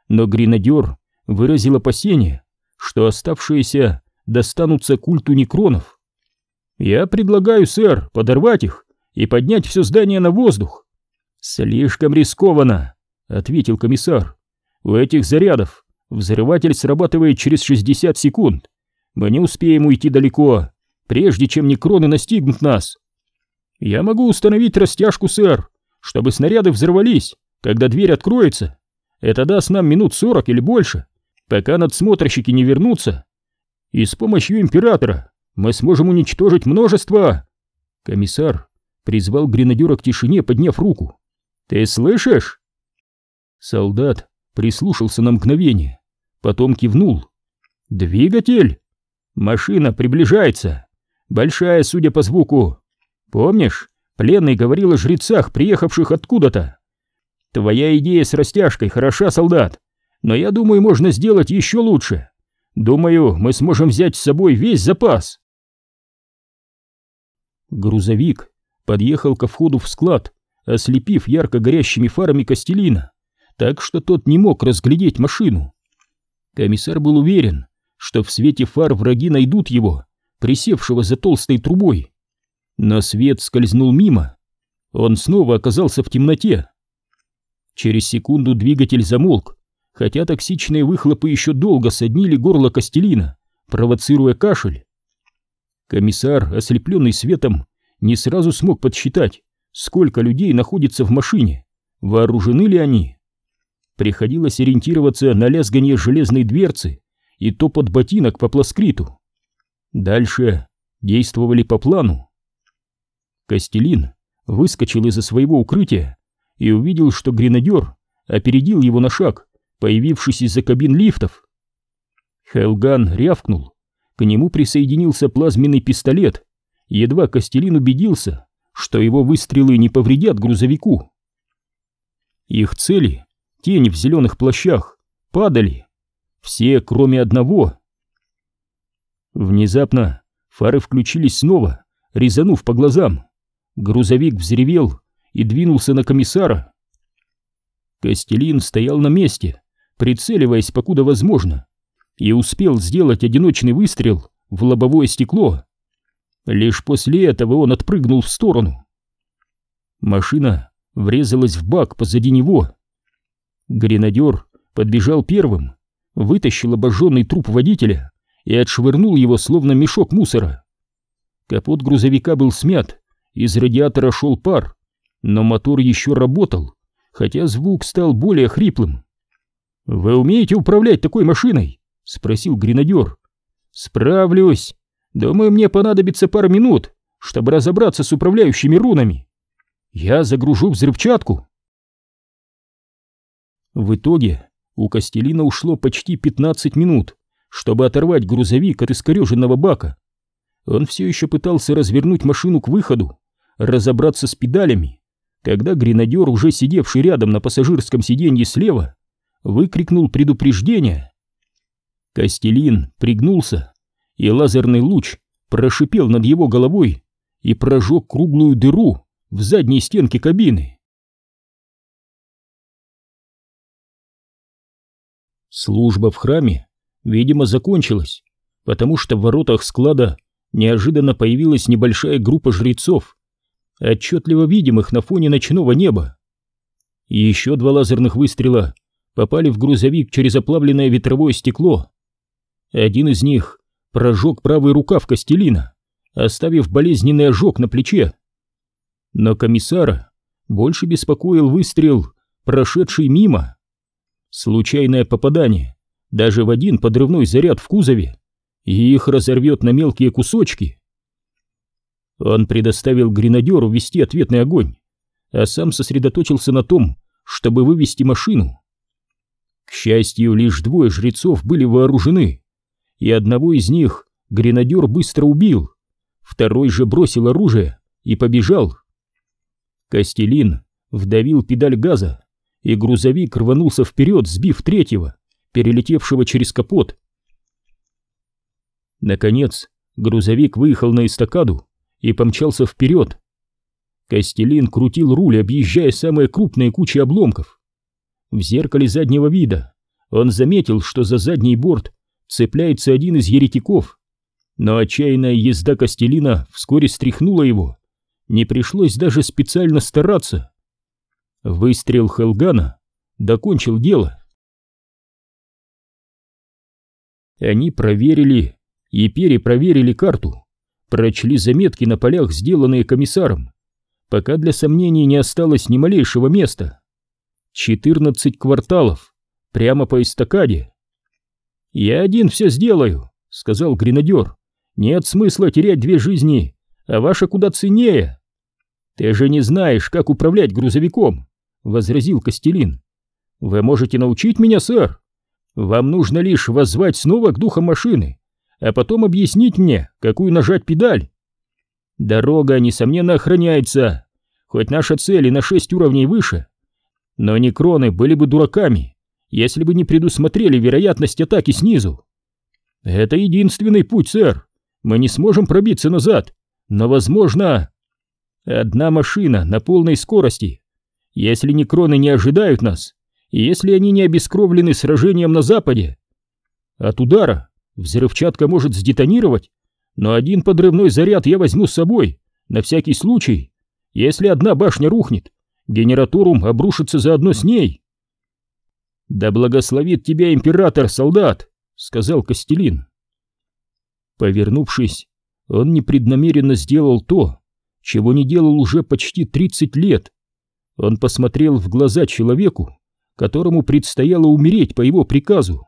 но гренадер выразил опасение, что оставшиеся достанутся культу некронов. «Я предлагаю, сэр, подорвать их и поднять все здание на воздух». «Слишком рискованно», — ответил комиссар. У этих зарядов взрыватель срабатывает через 60 секунд. Мы не успеем уйти далеко, прежде чем некроны настигнут нас. Я могу установить растяжку, сэр, чтобы снаряды взорвались, когда дверь откроется. Это даст нам минут 40 или больше, пока надсмотрщики не вернутся. И с помощью императора мы сможем уничтожить множество... Комиссар призвал гренадера к тишине, подняв руку. «Ты слышишь?» Солдат прислушался на мгновение, потом кивнул. «Двигатель! Машина приближается! Большая, судя по звуку! Помнишь, пленный говорил о жрецах, приехавших откуда-то? Твоя идея с растяжкой хороша, солдат, но я думаю, можно сделать еще лучше. Думаю, мы сможем взять с собой весь запас!» Грузовик подъехал ко входу в склад, ослепив ярко горящими фарами Костелина так что тот не мог разглядеть машину. Комиссар был уверен, что в свете фар враги найдут его, присевшего за толстой трубой. Но свет скользнул мимо. Он снова оказался в темноте. Через секунду двигатель замолк, хотя токсичные выхлопы еще долго соднили горло Костелина, провоцируя кашель. Комиссар, ослепленный светом, не сразу смог подсчитать, сколько людей находится в машине, вооружены ли они. Приходилось ориентироваться на лязгание железной дверцы и топот ботинок по пласкриту. Дальше действовали по плану. Костелин выскочил из-за своего укрытия и увидел, что гренадер опередил его на шаг, появившись из-за кабин лифтов. Хелган рявкнул. К нему присоединился плазменный пистолет. Едва Костелин убедился, что его выстрелы не повредят грузовику. Их цели, тени в зеленых плащах, падали. Все, кроме одного. Внезапно фары включились снова, резанув по глазам. Грузовик взревел и двинулся на комиссара. Костелин стоял на месте, прицеливаясь покуда возможно, и успел сделать одиночный выстрел в лобовое стекло. Лишь после этого он отпрыгнул в сторону. Машина врезалась в бак позади него. Гренадер подбежал первым, вытащил обожженный труп водителя и отшвырнул его, словно мешок мусора. Капот грузовика был смят, из радиатора шел пар, но мотор еще работал, хотя звук стал более хриплым. «Вы умеете управлять такой машиной?» — спросил гренадер. «Справлюсь. Думаю, мне понадобится пара минут, чтобы разобраться с управляющими рунами. Я загружу взрывчатку». В итоге у Костелина ушло почти 15 минут, чтобы оторвать грузовик от искореженного бака. Он все еще пытался развернуть машину к выходу, разобраться с педалями, когда гренадер, уже сидевший рядом на пассажирском сиденье слева, выкрикнул предупреждение. Костелин пригнулся, и лазерный луч прошипел над его головой и прожег круглую дыру в задней стенке кабины. Служба в храме, видимо, закончилась, потому что в воротах склада неожиданно появилась небольшая группа жрецов, отчетливо видимых на фоне ночного неба. Еще два лазерных выстрела попали в грузовик через оплавленное ветровое стекло. Один из них прожег правый рукав Костелина, оставив болезненный ожог на плече. Но комиссара больше беспокоил выстрел, прошедший мимо. Случайное попадание даже в один подрывной заряд в кузове, и их разорвет на мелкие кусочки. Он предоставил гренадеру вести ответный огонь, а сам сосредоточился на том, чтобы вывести машину. К счастью, лишь двое жрецов были вооружены, и одного из них гренадер быстро убил, второй же бросил оружие и побежал. Костелин вдавил педаль газа, и грузовик рванулся вперед, сбив третьего, перелетевшего через капот. Наконец, грузовик выехал на эстакаду и помчался вперед. Костелин крутил руль, объезжая самые крупные кучи обломков. В зеркале заднего вида он заметил, что за задний борт цепляется один из еретиков, но отчаянная езда Костелина вскоре стряхнула его. Не пришлось даже специально стараться. Выстрел Хелгана докончил дело. Они проверили и перепроверили карту прочли заметки на полях, сделанные комиссаром, пока для сомнений не осталось ни малейшего места. 14 кварталов, прямо по эстакаде. «Я один все сделаю», — сказал гренадер. «Нет смысла терять две жизни, а ваша куда ценнее». «Ты же не знаешь, как управлять грузовиком», — возразил Костелин. «Вы можете научить меня, сэр. Вам нужно лишь воззвать снова к духам машины а потом объяснить мне, какую нажать педаль. Дорога, несомненно, охраняется, хоть наша цель и на шесть уровней выше. Но некроны были бы дураками, если бы не предусмотрели вероятность атаки снизу. Это единственный путь, сэр. Мы не сможем пробиться назад, но, возможно, одна машина на полной скорости. Если некроны не ожидают нас, и если они не обескровлены сражением на западе, от удара Взрывчатка может сдетонировать, но один подрывной заряд я возьму с собой, на всякий случай. Если одна башня рухнет, генераторум обрушится заодно с ней. «Да благословит тебя император, солдат!» — сказал Костелин. Повернувшись, он непреднамеренно сделал то, чего не делал уже почти тридцать лет. Он посмотрел в глаза человеку, которому предстояло умереть по его приказу.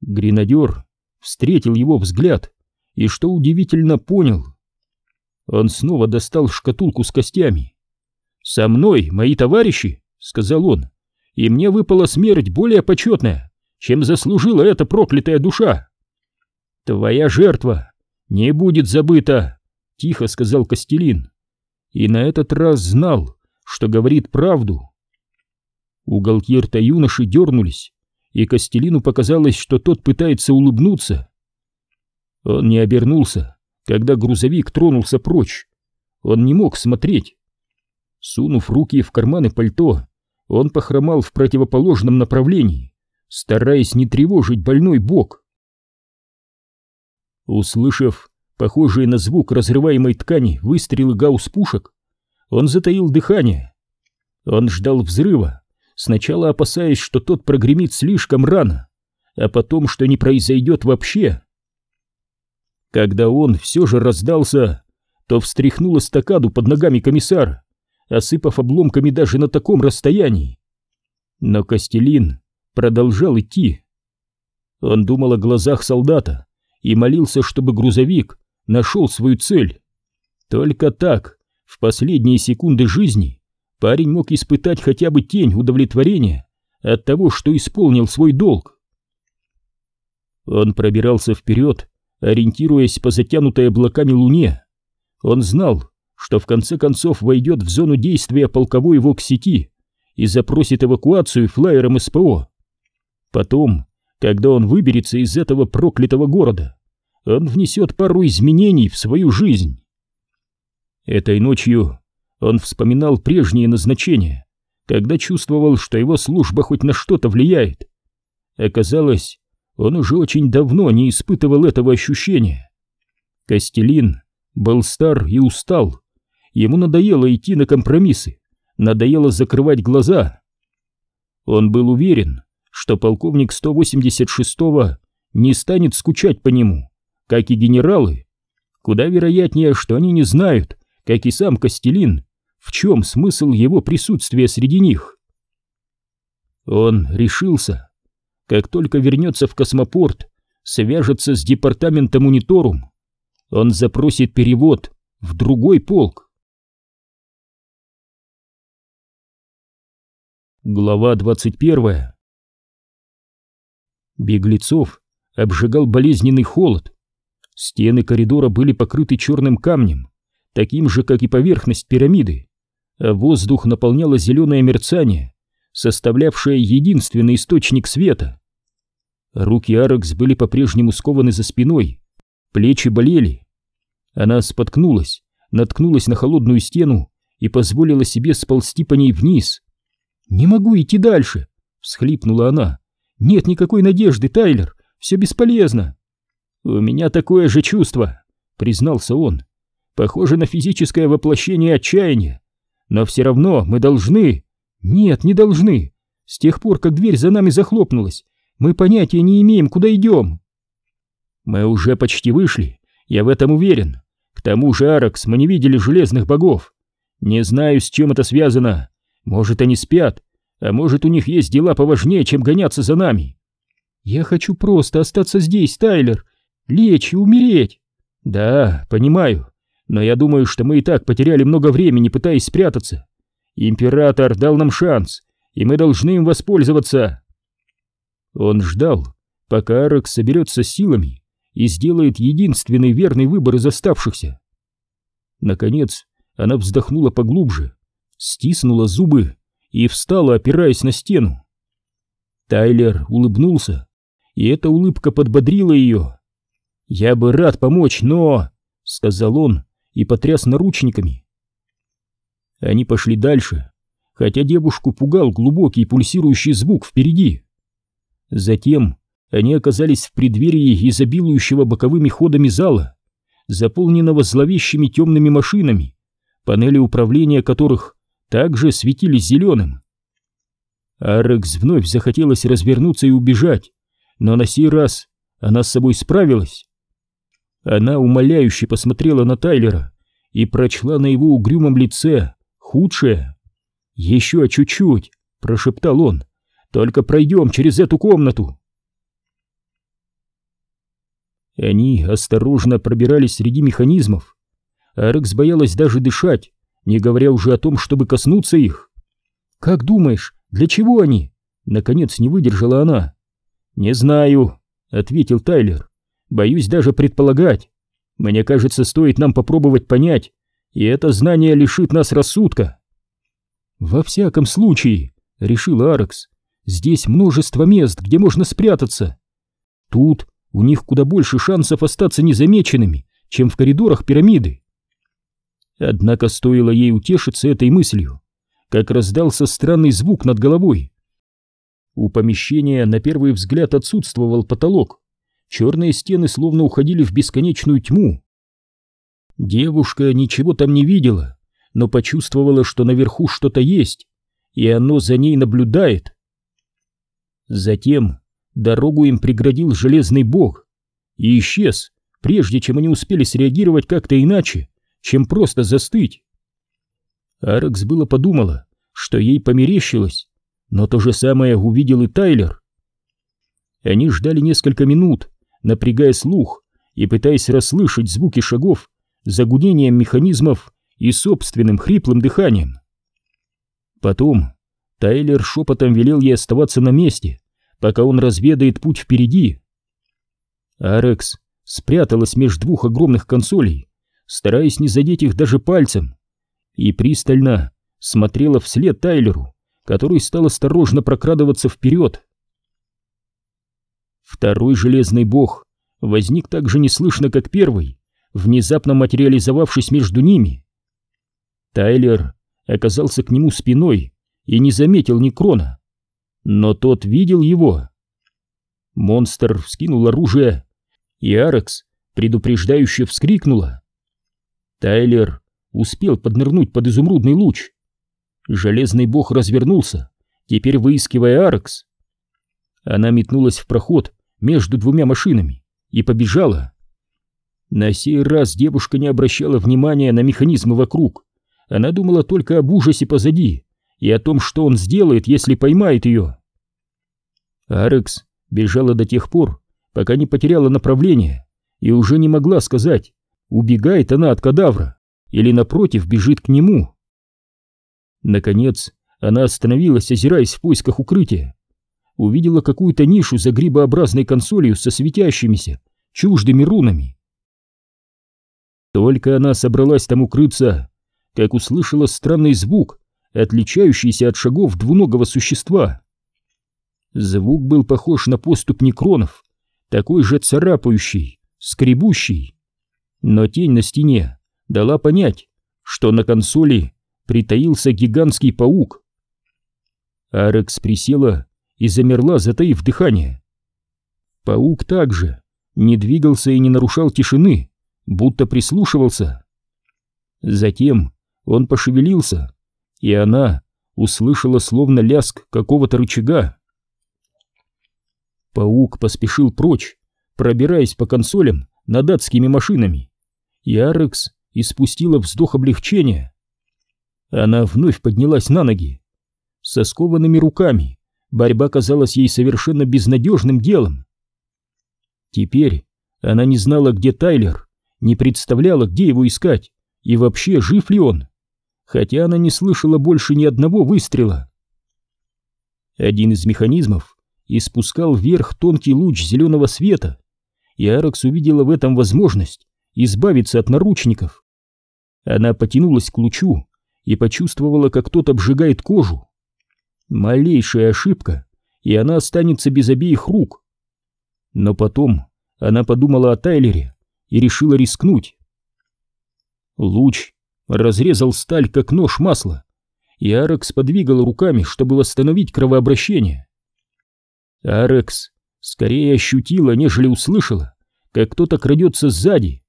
Гренадер встретил его взгляд и, что удивительно, понял. Он снова достал шкатулку с костями. «Со мной, мои товарищи!» — сказал он. «И мне выпала смерть более почетная, чем заслужила эта проклятая душа!» «Твоя жертва не будет забыта!» — тихо сказал Костелин. И на этот раз знал, что говорит правду. Уголки рта юноши дернулись, и Костелину показалось, что тот пытается улыбнуться. Он не обернулся, когда грузовик тронулся прочь. Он не мог смотреть. Сунув руки в карманы пальто, он похромал в противоположном направлении, стараясь не тревожить больной бок. Услышав похожие на звук разрываемой ткани выстрелы гаусс-пушек, он затаил дыхание. Он ждал взрыва, сначала опасаясь, что тот прогремит слишком рано, а потом, что не произойдет вообще. Когда он все же раздался, то встряхнул эстакаду под ногами комиссара, осыпав обломками даже на таком расстоянии. Но Костелин продолжал идти. Он думал о глазах солдата и молился, чтобы грузовик нашел свою цель. Только так, в последние секунды жизни, парень мог испытать хотя бы тень удовлетворения от того, что исполнил свой долг. Он пробирался вперед, ориентируясь по затянутой облаками луне. Он знал, что в конце концов войдет в зону действия полковой ВОК-сети и запросит эвакуацию флайером СПО. Потом, когда он выберется из этого проклятого города, он внесет пару изменений в свою жизнь. Этой ночью он вспоминал прежние назначения, когда чувствовал, что его служба хоть на что-то влияет. Оказалось, он уже очень давно не испытывал этого ощущения. Костелин был стар и устал. Ему надоело идти на компромиссы, надоело закрывать глаза. Он был уверен, что полковник 186-го не станет скучать по нему, как и генералы. Куда вероятнее, что они не знают, как и сам Костелин, в чем смысл его присутствия среди них. Он решился как только вернется в космопорт, свяжется с департаментом Униторум. Он запросит перевод в другой полк. Глава 21 Беглецов обжигал болезненный холод. Стены коридора были покрыты черным камнем, таким же, как и поверхность пирамиды, а воздух наполняло зеленое мерцание, составлявшая единственный источник света. Руки Аракс были по-прежнему скованы за спиной, плечи болели. Она споткнулась, наткнулась на холодную стену и позволила себе сползти по ней вниз. «Не могу идти дальше!» — всхлипнула она. «Нет никакой надежды, Тайлер, все бесполезно!» «У меня такое же чувство», — признался он. «Похоже на физическое воплощение отчаяния. Но все равно мы должны...» «Нет, не должны. С тех пор, как дверь за нами захлопнулась, мы понятия не имеем, куда идем». «Мы уже почти вышли, я в этом уверен. К тому же, Аракс, мы не видели железных богов. Не знаю, с чем это связано. Может, они спят, а может, у них есть дела поважнее, чем гоняться за нами». «Я хочу просто остаться здесь, Тайлер, лечь и умереть». «Да, понимаю, но я думаю, что мы и так потеряли много времени, пытаясь спрятаться. Император дал нам шанс, и мы должны им воспользоваться. Он ждал, пока Аракс соберется силами и сделает единственный верный выбор из оставшихся. Наконец, она вздохнула поглубже, стиснула зубы и встала, опираясь на стену. Тайлер улыбнулся, и эта улыбка подбодрила ее. «Я бы рад помочь, но...» — сказал он и потряс наручниками. Они пошли дальше, хотя девушку пугал глубокий пульсирующий звук впереди. Затем они оказались в преддверии изобилующего боковыми ходами зала, заполненного зловещими темными машинами, панели управления которых также светились зеленым. Арекс вновь захотелось развернуться и убежать, но на сей раз она с собой справилась. Она умоляюще посмотрела на Тайлера и прочла на его угрюмом лице худшее. «Еще чуть-чуть», — прошептал он, — «только пройдем через эту комнату». Они осторожно пробирались среди механизмов. Арекс боялась даже дышать, не говоря уже о том, чтобы коснуться их. «Как думаешь, для чего они?» Наконец не выдержала она. «Не знаю», — ответил Тайлер. «Боюсь даже предполагать. Мне кажется, стоит нам попробовать понять, и это знание лишит нас рассудка». «Во всяком случае», — решил Арекс, — «здесь множество мест, где можно спрятаться. Тут у них куда больше шансов остаться незамеченными, чем в коридорах пирамиды». Однако стоило ей утешиться этой мыслью, как раздался странный звук над головой. У помещения на первый взгляд отсутствовал потолок, черные стены словно уходили в бесконечную тьму. Девушка ничего там не видела, но почувствовала, что наверху что-то есть, и оно за ней наблюдает. Затем дорогу им преградил железный бог и исчез, прежде чем они успели среагировать как-то иначе, чем просто застыть. Арекс было подумала, что ей померещилось, но то же самое увидел и Тайлер. Они ждали несколько минут, напрягая слух и пытаясь расслышать звуки шагов за гудением механизмов и собственным хриплым дыханием. Потом Тайлер шепотом велел ей оставаться на месте, пока он разведает путь впереди. Арекс спряталась между двух огромных консолей, стараясь не задеть их даже пальцем, и пристально смотрела вслед Тайлеру, который стал осторожно прокрадываться вперед. Второй железный бог возник так же неслышно, как первый, внезапно материализовавшись между ними. Тайлер оказался к нему спиной и не заметил Некрона, но тот видел его. Монстр вскинул оружие, и Арекс предупреждающе вскрикнула. Тайлер успел поднырнуть под изумрудный луч. Железный бог развернулся, теперь выискивая Арекс. Она метнулась в проход между двумя машинами и побежала. На сей раз девушка не обращала внимания на механизмы вокруг. Она думала только об ужасе позади и о том, что он сделает, если поймает ее. Арекс бежала до тех пор, пока не потеряла направление и уже не могла сказать, убегает она от кадавра или, напротив, бежит к нему. Наконец, она остановилась, озираясь в поисках укрытия. Увидела какую-то нишу за грибообразной консолью со светящимися, чуждыми рунами. Только она собралась там укрыться, как услышала странный звук, отличающийся от шагов двуногого существа. Звук был похож на поступ некронов, такой же царапающий, скребущий. Но тень на стене дала понять, что на консоли притаился гигантский паук. Арекс присела и замерла, затаив дыхание. Паук также не двигался и не нарушал тишины, будто прислушивался. Затем он пошевелился, и она услышала словно ляск какого-то рычага. Паук поспешил прочь, пробираясь по консолям над адскими машинами, и Арекс испустила вздох облегчения. Она вновь поднялась на ноги. Со скованными руками борьба казалась ей совершенно безнадежным делом. Теперь она не знала, где Тайлер, не представляла, где его искать и вообще жив ли он, хотя она не слышала больше ни одного выстрела. Один из механизмов испускал вверх тонкий луч зеленого света, и Аракс увидела в этом возможность избавиться от наручников. Она потянулась к лучу и почувствовала, как тот обжигает кожу. Малейшая ошибка, и она останется без обеих рук. Но потом она подумала о Тайлере и решила рискнуть. Луч разрезал сталь, как нож масла, и Арекс подвигал руками, чтобы восстановить кровообращение. Арекс скорее ощутила, нежели услышала, как кто-то крадется сзади.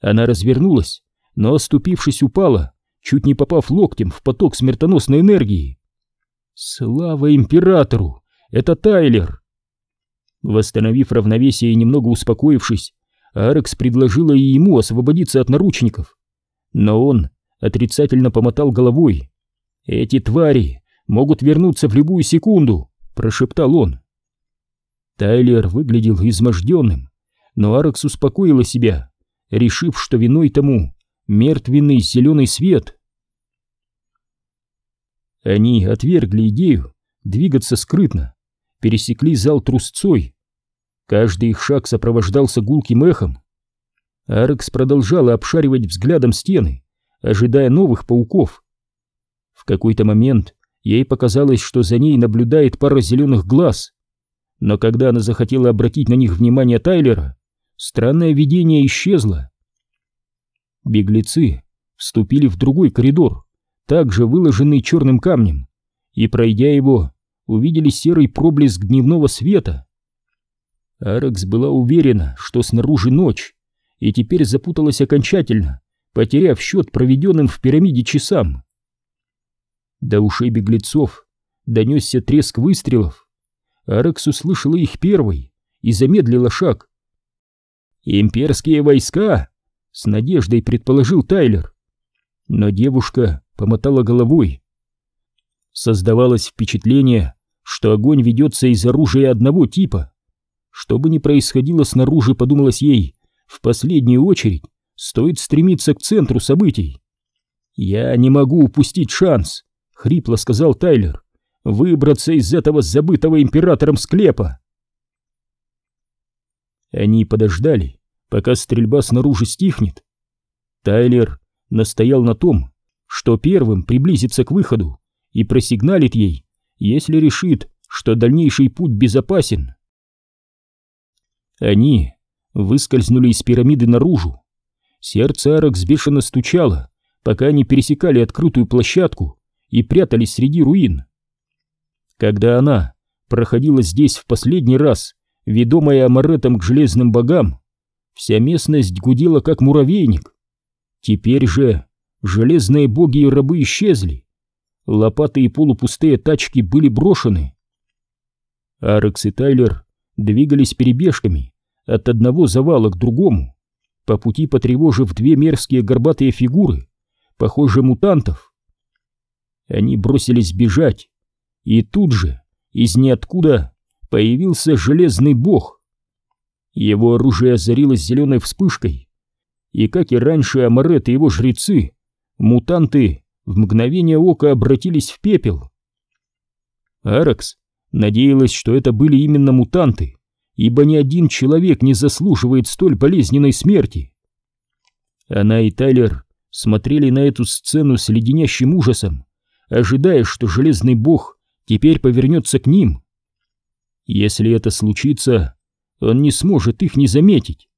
Она развернулась, но, оступившись, упала, чуть не попав локтем в поток смертоносной энергии. Слава императору! Это Тайлер! Восстановив равновесие и немного успокоившись, Арекс предложила и ему освободиться от наручников. Но он отрицательно помотал головой. «Эти твари могут вернуться в любую секунду», — прошептал он. Тайлер выглядел изможденным, но Арекс успокоила себя, решив, что виной тому мертвенный зеленый свет. Они отвергли идею двигаться скрытно, пересекли зал трусцой. Каждый их шаг сопровождался гулким эхом. Арекс продолжала обшаривать взглядом стены, ожидая новых пауков. В какой-то момент ей показалось, что за ней наблюдает пара зеленых глаз. Но когда она захотела обратить на них внимание Тайлера, странное видение исчезло. Беглецы вступили в другой коридор, также выложенный черным камнем, и, пройдя его, увидели серый проблеск дневного света. Арекс была уверена, что снаружи ночь, и теперь запуталась окончательно, потеряв счет проведенным в пирамиде часам. До ушей беглецов донесся треск выстрелов. Арекс услышала их первой и замедлила шаг. «Имперские войска!» — с надеждой предположил Тайлер. Но девушка помотала головой. Создавалось впечатление, что огонь ведется из оружия одного типа. Что бы ни происходило снаружи, подумалось ей, в последнюю очередь стоит стремиться к центру событий. «Я не могу упустить шанс», — хрипло сказал Тайлер, — «выбраться из этого забытого императором склепа». Они подождали, пока стрельба снаружи стихнет. Тайлер настоял на том, что первым приблизится к выходу и просигналит ей, если решит, что дальнейший путь безопасен. Они выскользнули из пирамиды наружу. Сердце Аракс бешено стучало, пока они пересекали открытую площадку и прятались среди руин. Когда она проходила здесь в последний раз, ведомая Амаретом к железным богам, вся местность гудела как муравейник. Теперь же Железные боги и рабы исчезли. Лопаты и полупустые тачки были брошены. Арекс и Тайлер двигались перебежками от одного завала к другому, по пути потревожив две мерзкие горбатые фигуры, похожие мутантов. Они бросились бежать, и тут же, из ниоткуда, появился железный бог. Его оружие озарилось зеленой вспышкой, и, как и раньше, Амарет и его жрецы мутанты в мгновение ока обратились в пепел. Аракс надеялась, что это были именно мутанты, ибо ни один человек не заслуживает столь болезненной смерти. Она и Тайлер смотрели на эту сцену с леденящим ужасом, ожидая, что Железный Бог теперь повернется к ним. Если это случится, он не сможет их не заметить.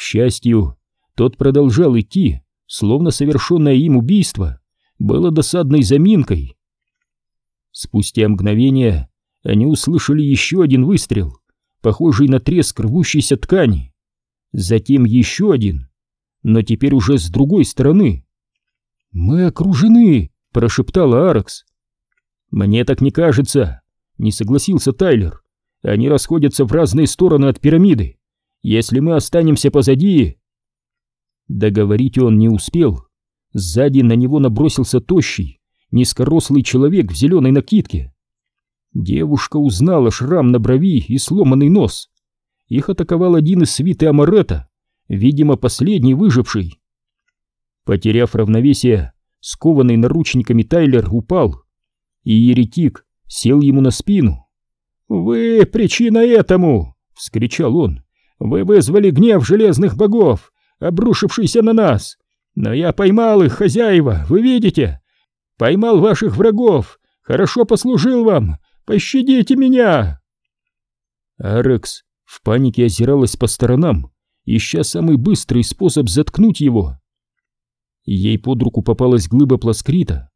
К счастью, тот продолжал идти, словно совершенное им убийство было досадной заминкой. Спустя мгновение они услышали еще один выстрел, похожий на треск рвущейся ткани. Затем еще один, но теперь уже с другой стороны. «Мы окружены!» — прошептала Аракс. «Мне так не кажется!» — не согласился Тайлер. «Они расходятся в разные стороны от пирамиды. Если мы останемся позади, Договорить он не успел. Сзади на него набросился тощий, низкорослый человек в зеленой накидке. Девушка узнала шрам на брови и сломанный нос. Их атаковал один из свиты Амарета, видимо, последний выживший. Потеряв равновесие, скованный наручниками Тайлер упал, и еретик сел ему на спину. «Вы причина этому!» — вскричал он. «Вы вызвали гнев железных богов! обрушившийся на нас. Но я поймал их, хозяева, вы видите? Поймал ваших врагов, хорошо послужил вам, пощадите меня!» Арекс в панике озиралась по сторонам, ища самый быстрый способ заткнуть его. Ей под руку попалась глыба пласкрита.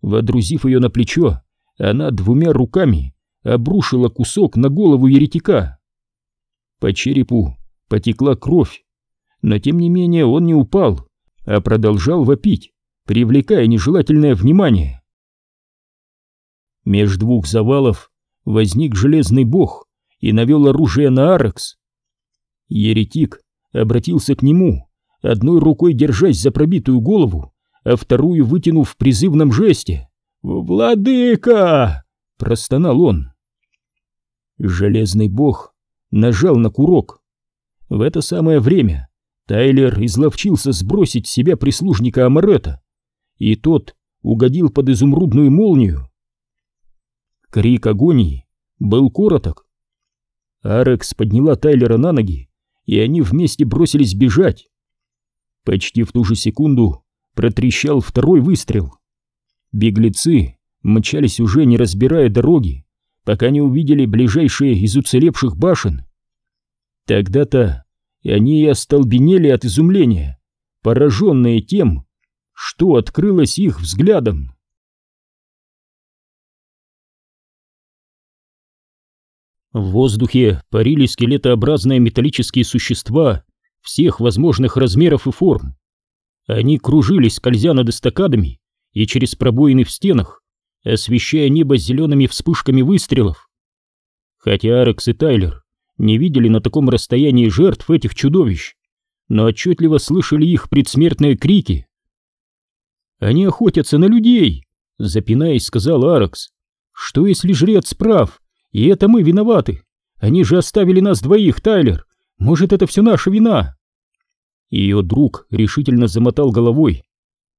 Водрузив ее на плечо, она двумя руками обрушила кусок на голову еретика. По черепу потекла кровь, но тем не менее он не упал, а продолжал вопить, привлекая нежелательное внимание. Меж двух завалов возник железный бог и навел оружие на Арекс. Еретик обратился к нему, одной рукой держась за пробитую голову, а вторую вытянув в призывном жесте. «Владыка!» — простонал он. Железный бог нажал на курок. В это самое время Тайлер изловчился сбросить с себя прислужника Амарета, и тот угодил под изумрудную молнию. Крик агонии был короток. Арекс подняла Тайлера на ноги, и они вместе бросились бежать. Почти в ту же секунду протрещал второй выстрел. Беглецы мчались уже не разбирая дороги, пока не увидели ближайшие из уцелевших башен. Тогда-то они и остолбенели от изумления, пораженные тем, что открылось их взглядом. В воздухе парили скелетообразные металлические существа всех возможных размеров и форм. Они кружились, скользя над эстакадами и через пробоины в стенах, освещая небо зелеными вспышками выстрелов. Хотя Арекс и Тайлер не видели на таком расстоянии жертв этих чудовищ, но отчетливо слышали их предсмертные крики. «Они охотятся на людей!» — запинаясь, сказал Аракс. «Что если жрец прав, и это мы виноваты? Они же оставили нас двоих, Тайлер! Может, это все наша вина?» Ее друг решительно замотал головой.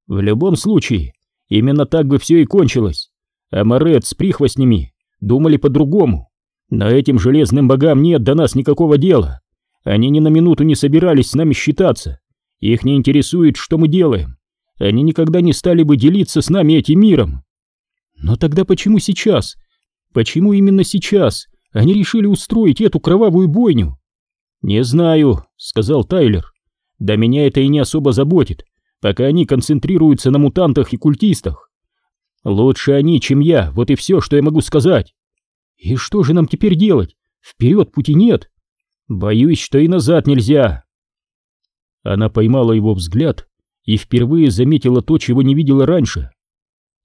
«В любом случае, именно так бы все и кончилось. А Морет с прихвостнями думали по-другому. Но этим железным богам нет до нас никакого дела. Они ни на минуту не собирались с нами считаться. Их не интересует, что мы делаем. Они никогда не стали бы делиться с нами этим миром. Но тогда почему сейчас? Почему именно сейчас они решили устроить эту кровавую бойню? Не знаю, сказал Тайлер. Да меня это и не особо заботит, пока они концентрируются на мутантах и культистах. Лучше они, чем я, вот и все, что я могу сказать. И что же нам теперь делать? Вперед пути нет. Боюсь, что и назад нельзя. Она поймала его взгляд и впервые заметила то, чего не видела раньше.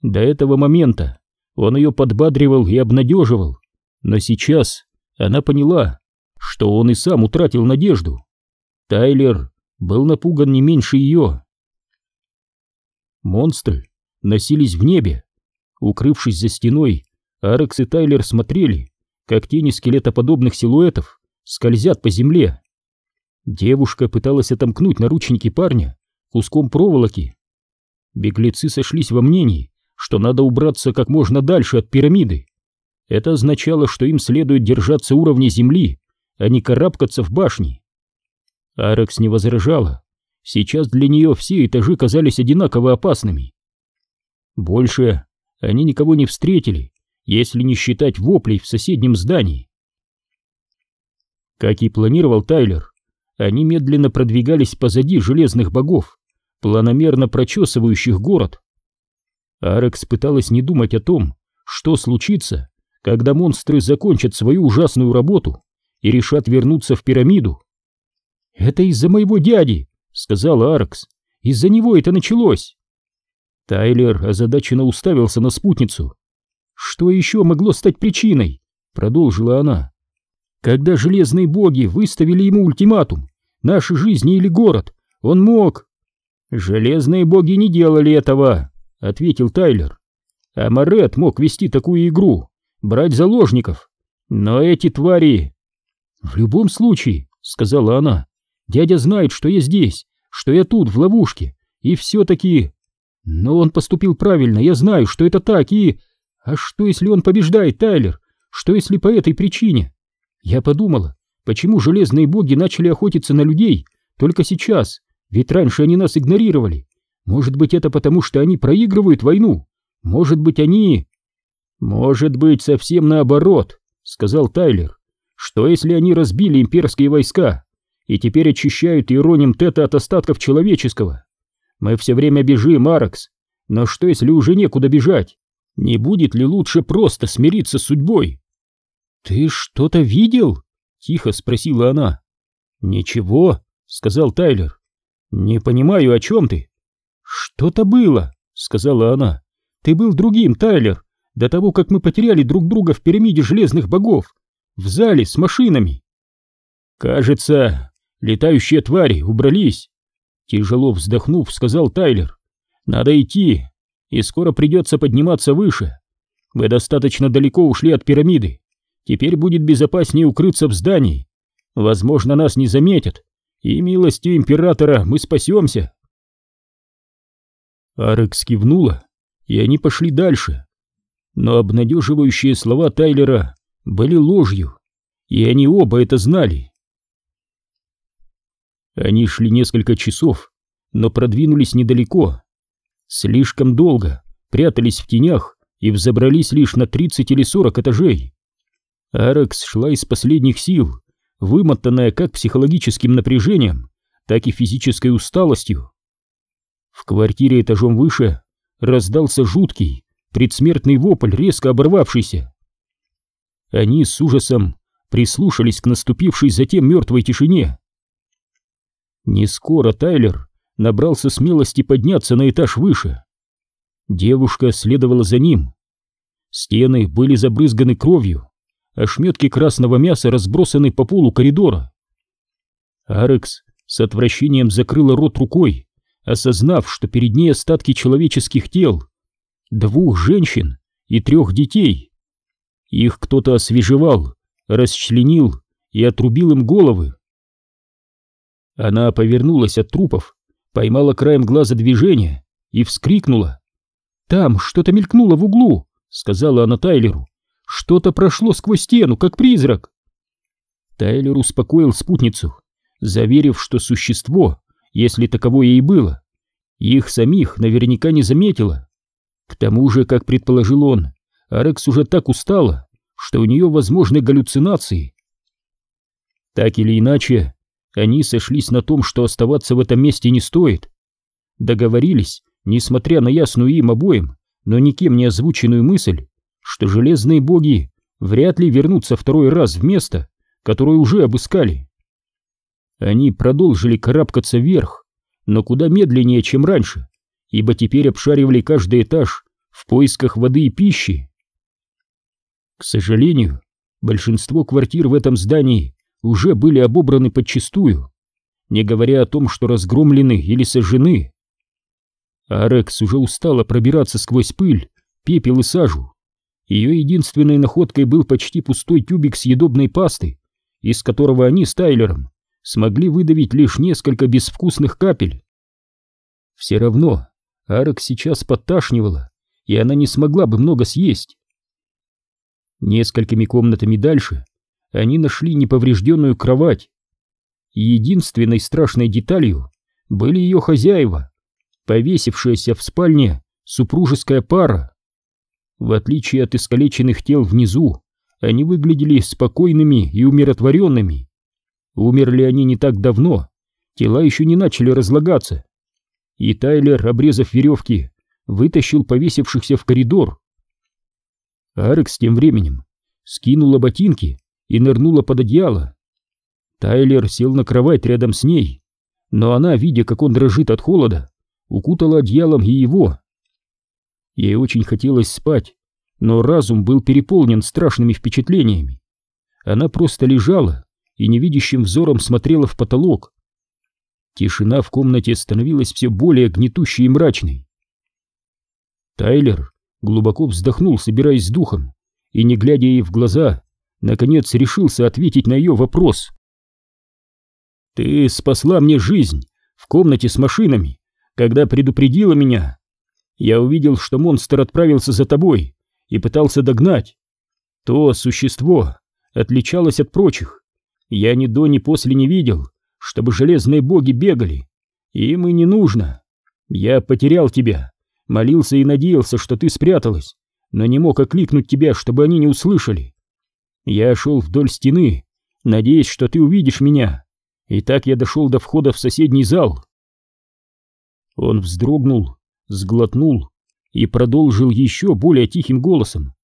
До этого момента он ее подбадривал и обнадеживал, но сейчас она поняла, что он и сам утратил надежду. Тайлер был напуган не меньше ее. Монстры носились в небе. Укрывшись за стеной, Арекс и Тайлер смотрели, как тени скелетоподобных силуэтов скользят по земле. Девушка пыталась отомкнуть наручники парня куском проволоки. Беглецы сошлись во мнении, что надо убраться как можно дальше от пирамиды. Это означало, что им следует держаться уровня земли, а не карабкаться в башни. Арекс не возражала. Сейчас для нее все этажи казались одинаково опасными. Больше они никого не встретили, если не считать воплей в соседнем здании. Как и планировал Тайлер, они медленно продвигались позади железных богов, планомерно прочесывающих город. Арекс пыталась не думать о том, что случится, когда монстры закончат свою ужасную работу и решат вернуться в пирамиду. «Это из-за моего дяди», — сказала Аркс. «Из-за него это началось». Тайлер озадаченно уставился на спутницу. «Что еще могло стать причиной?» — продолжила она. «Когда железные боги выставили ему ультиматум, наши жизни или город, он мог...» «Железные боги не делали этого», — ответил Тайлер. «А Морет мог вести такую игру, брать заложников. Но эти твари...» «В любом случае», — сказала она, — «дядя знает, что я здесь, что я тут, в ловушке, и все-таки...» «Но он поступил правильно, я знаю, что это так, и...» А что, если он побеждает, Тайлер? Что, если по этой причине? Я подумала, почему железные боги начали охотиться на людей только сейчас, ведь раньше они нас игнорировали. Может быть, это потому, что они проигрывают войну? Может быть, они... Может быть, совсем наоборот, сказал Тайлер. Что, если они разбили имперские войска и теперь очищают Иероним Тета от остатков человеческого? Мы все время бежим, Маркс. Но что, если уже некуда бежать? Не будет ли лучше просто смириться с судьбой? «Ты что-то видел?» — тихо спросила она. «Ничего», — сказал Тайлер. «Не понимаю, о чем ты?» «Что-то было», — сказала она. «Ты был другим, Тайлер, до того, как мы потеряли друг друга в пирамиде железных богов, в зале с машинами». «Кажется, летающие твари убрались», — тяжело вздохнув, сказал Тайлер. «Надо идти, и скоро придется подниматься выше. Вы достаточно далеко ушли от пирамиды. Теперь будет безопаснее укрыться в здании. Возможно, нас не заметят, и милостью императора мы спасемся. Арекс кивнула, и они пошли дальше. Но обнадеживающие слова Тайлера были ложью, и они оба это знали. Они шли несколько часов, но продвинулись недалеко. Слишком долго прятались в тенях и взобрались лишь на 30 или 40 этажей. Арекс шла из последних сил, вымотанная как психологическим напряжением, так и физической усталостью. В квартире этажом выше раздался жуткий, предсмертный вопль, резко оборвавшийся. Они с ужасом прислушались к наступившей затем мертвой тишине. Не скоро Тайлер набрался смелости подняться на этаж выше. Девушка следовала за ним. Стены были забрызганы кровью, ошметки красного мяса разбросаны по полу коридора. Арекс с отвращением закрыла рот рукой, осознав, что перед ней остатки человеческих тел, двух женщин и трех детей. Их кто-то освежевал, расчленил и отрубил им головы. Она повернулась от трупов, поймала краем глаза движение и вскрикнула. «Там что-то мелькнуло в углу», — сказала она Тайлеру. Что-то прошло сквозь стену, как призрак. Тайлер успокоил спутницу, заверив, что существо, если таковое и было, их самих наверняка не заметило. К тому же, как предположил он, Арекс уже так устала, что у нее возможны галлюцинации. Так или иначе, они сошлись на том, что оставаться в этом месте не стоит. Договорились, несмотря на ясную им обоим, но никем не озвученную мысль, что железные боги вряд ли вернутся второй раз в место, которое уже обыскали. Они продолжили карабкаться вверх, но куда медленнее, чем раньше, ибо теперь обшаривали каждый этаж в поисках воды и пищи. К сожалению, большинство квартир в этом здании уже были обобраны подчистую, не говоря о том, что разгромлены или сожжены. Арекс уже устала пробираться сквозь пыль, пепел и сажу, ее единственной находкой был почти пустой тюбик съедобной пасты, из которого они с Тайлером смогли выдавить лишь несколько безвкусных капель. Все равно Арок сейчас подташнивала, и она не смогла бы много съесть. Несколькими комнатами дальше они нашли неповрежденную кровать. Единственной страшной деталью были ее хозяева, повесившаяся в спальне супружеская пара. В отличие от искалеченных тел внизу, они выглядели спокойными и умиротворенными. Умерли они не так давно, тела еще не начали разлагаться. И Тайлер, обрезав веревки, вытащил повесившихся в коридор. Арекс тем временем скинула ботинки и нырнула под одеяло. Тайлер сел на кровать рядом с ней, но она, видя, как он дрожит от холода, укутала одеялом и его. Ей очень хотелось спать, но разум был переполнен страшными впечатлениями. Она просто лежала и невидящим взором смотрела в потолок. Тишина в комнате становилась все более гнетущей и мрачной. Тайлер глубоко вздохнул, собираясь с духом, и, не глядя ей в глаза, наконец решился ответить на ее вопрос. «Ты спасла мне жизнь в комнате с машинами, когда предупредила меня, я увидел, что монстр отправился за тобой и пытался догнать. То существо отличалось от прочих. Я ни до, ни после не видел, чтобы железные боги бегали. Им и не нужно. Я потерял тебя, молился и надеялся, что ты спряталась, но не мог окликнуть тебя, чтобы они не услышали. Я шел вдоль стены, надеясь, что ты увидишь меня. И так я дошел до входа в соседний зал. Он вздрогнул сглотнул и продолжил еще более тихим голосом.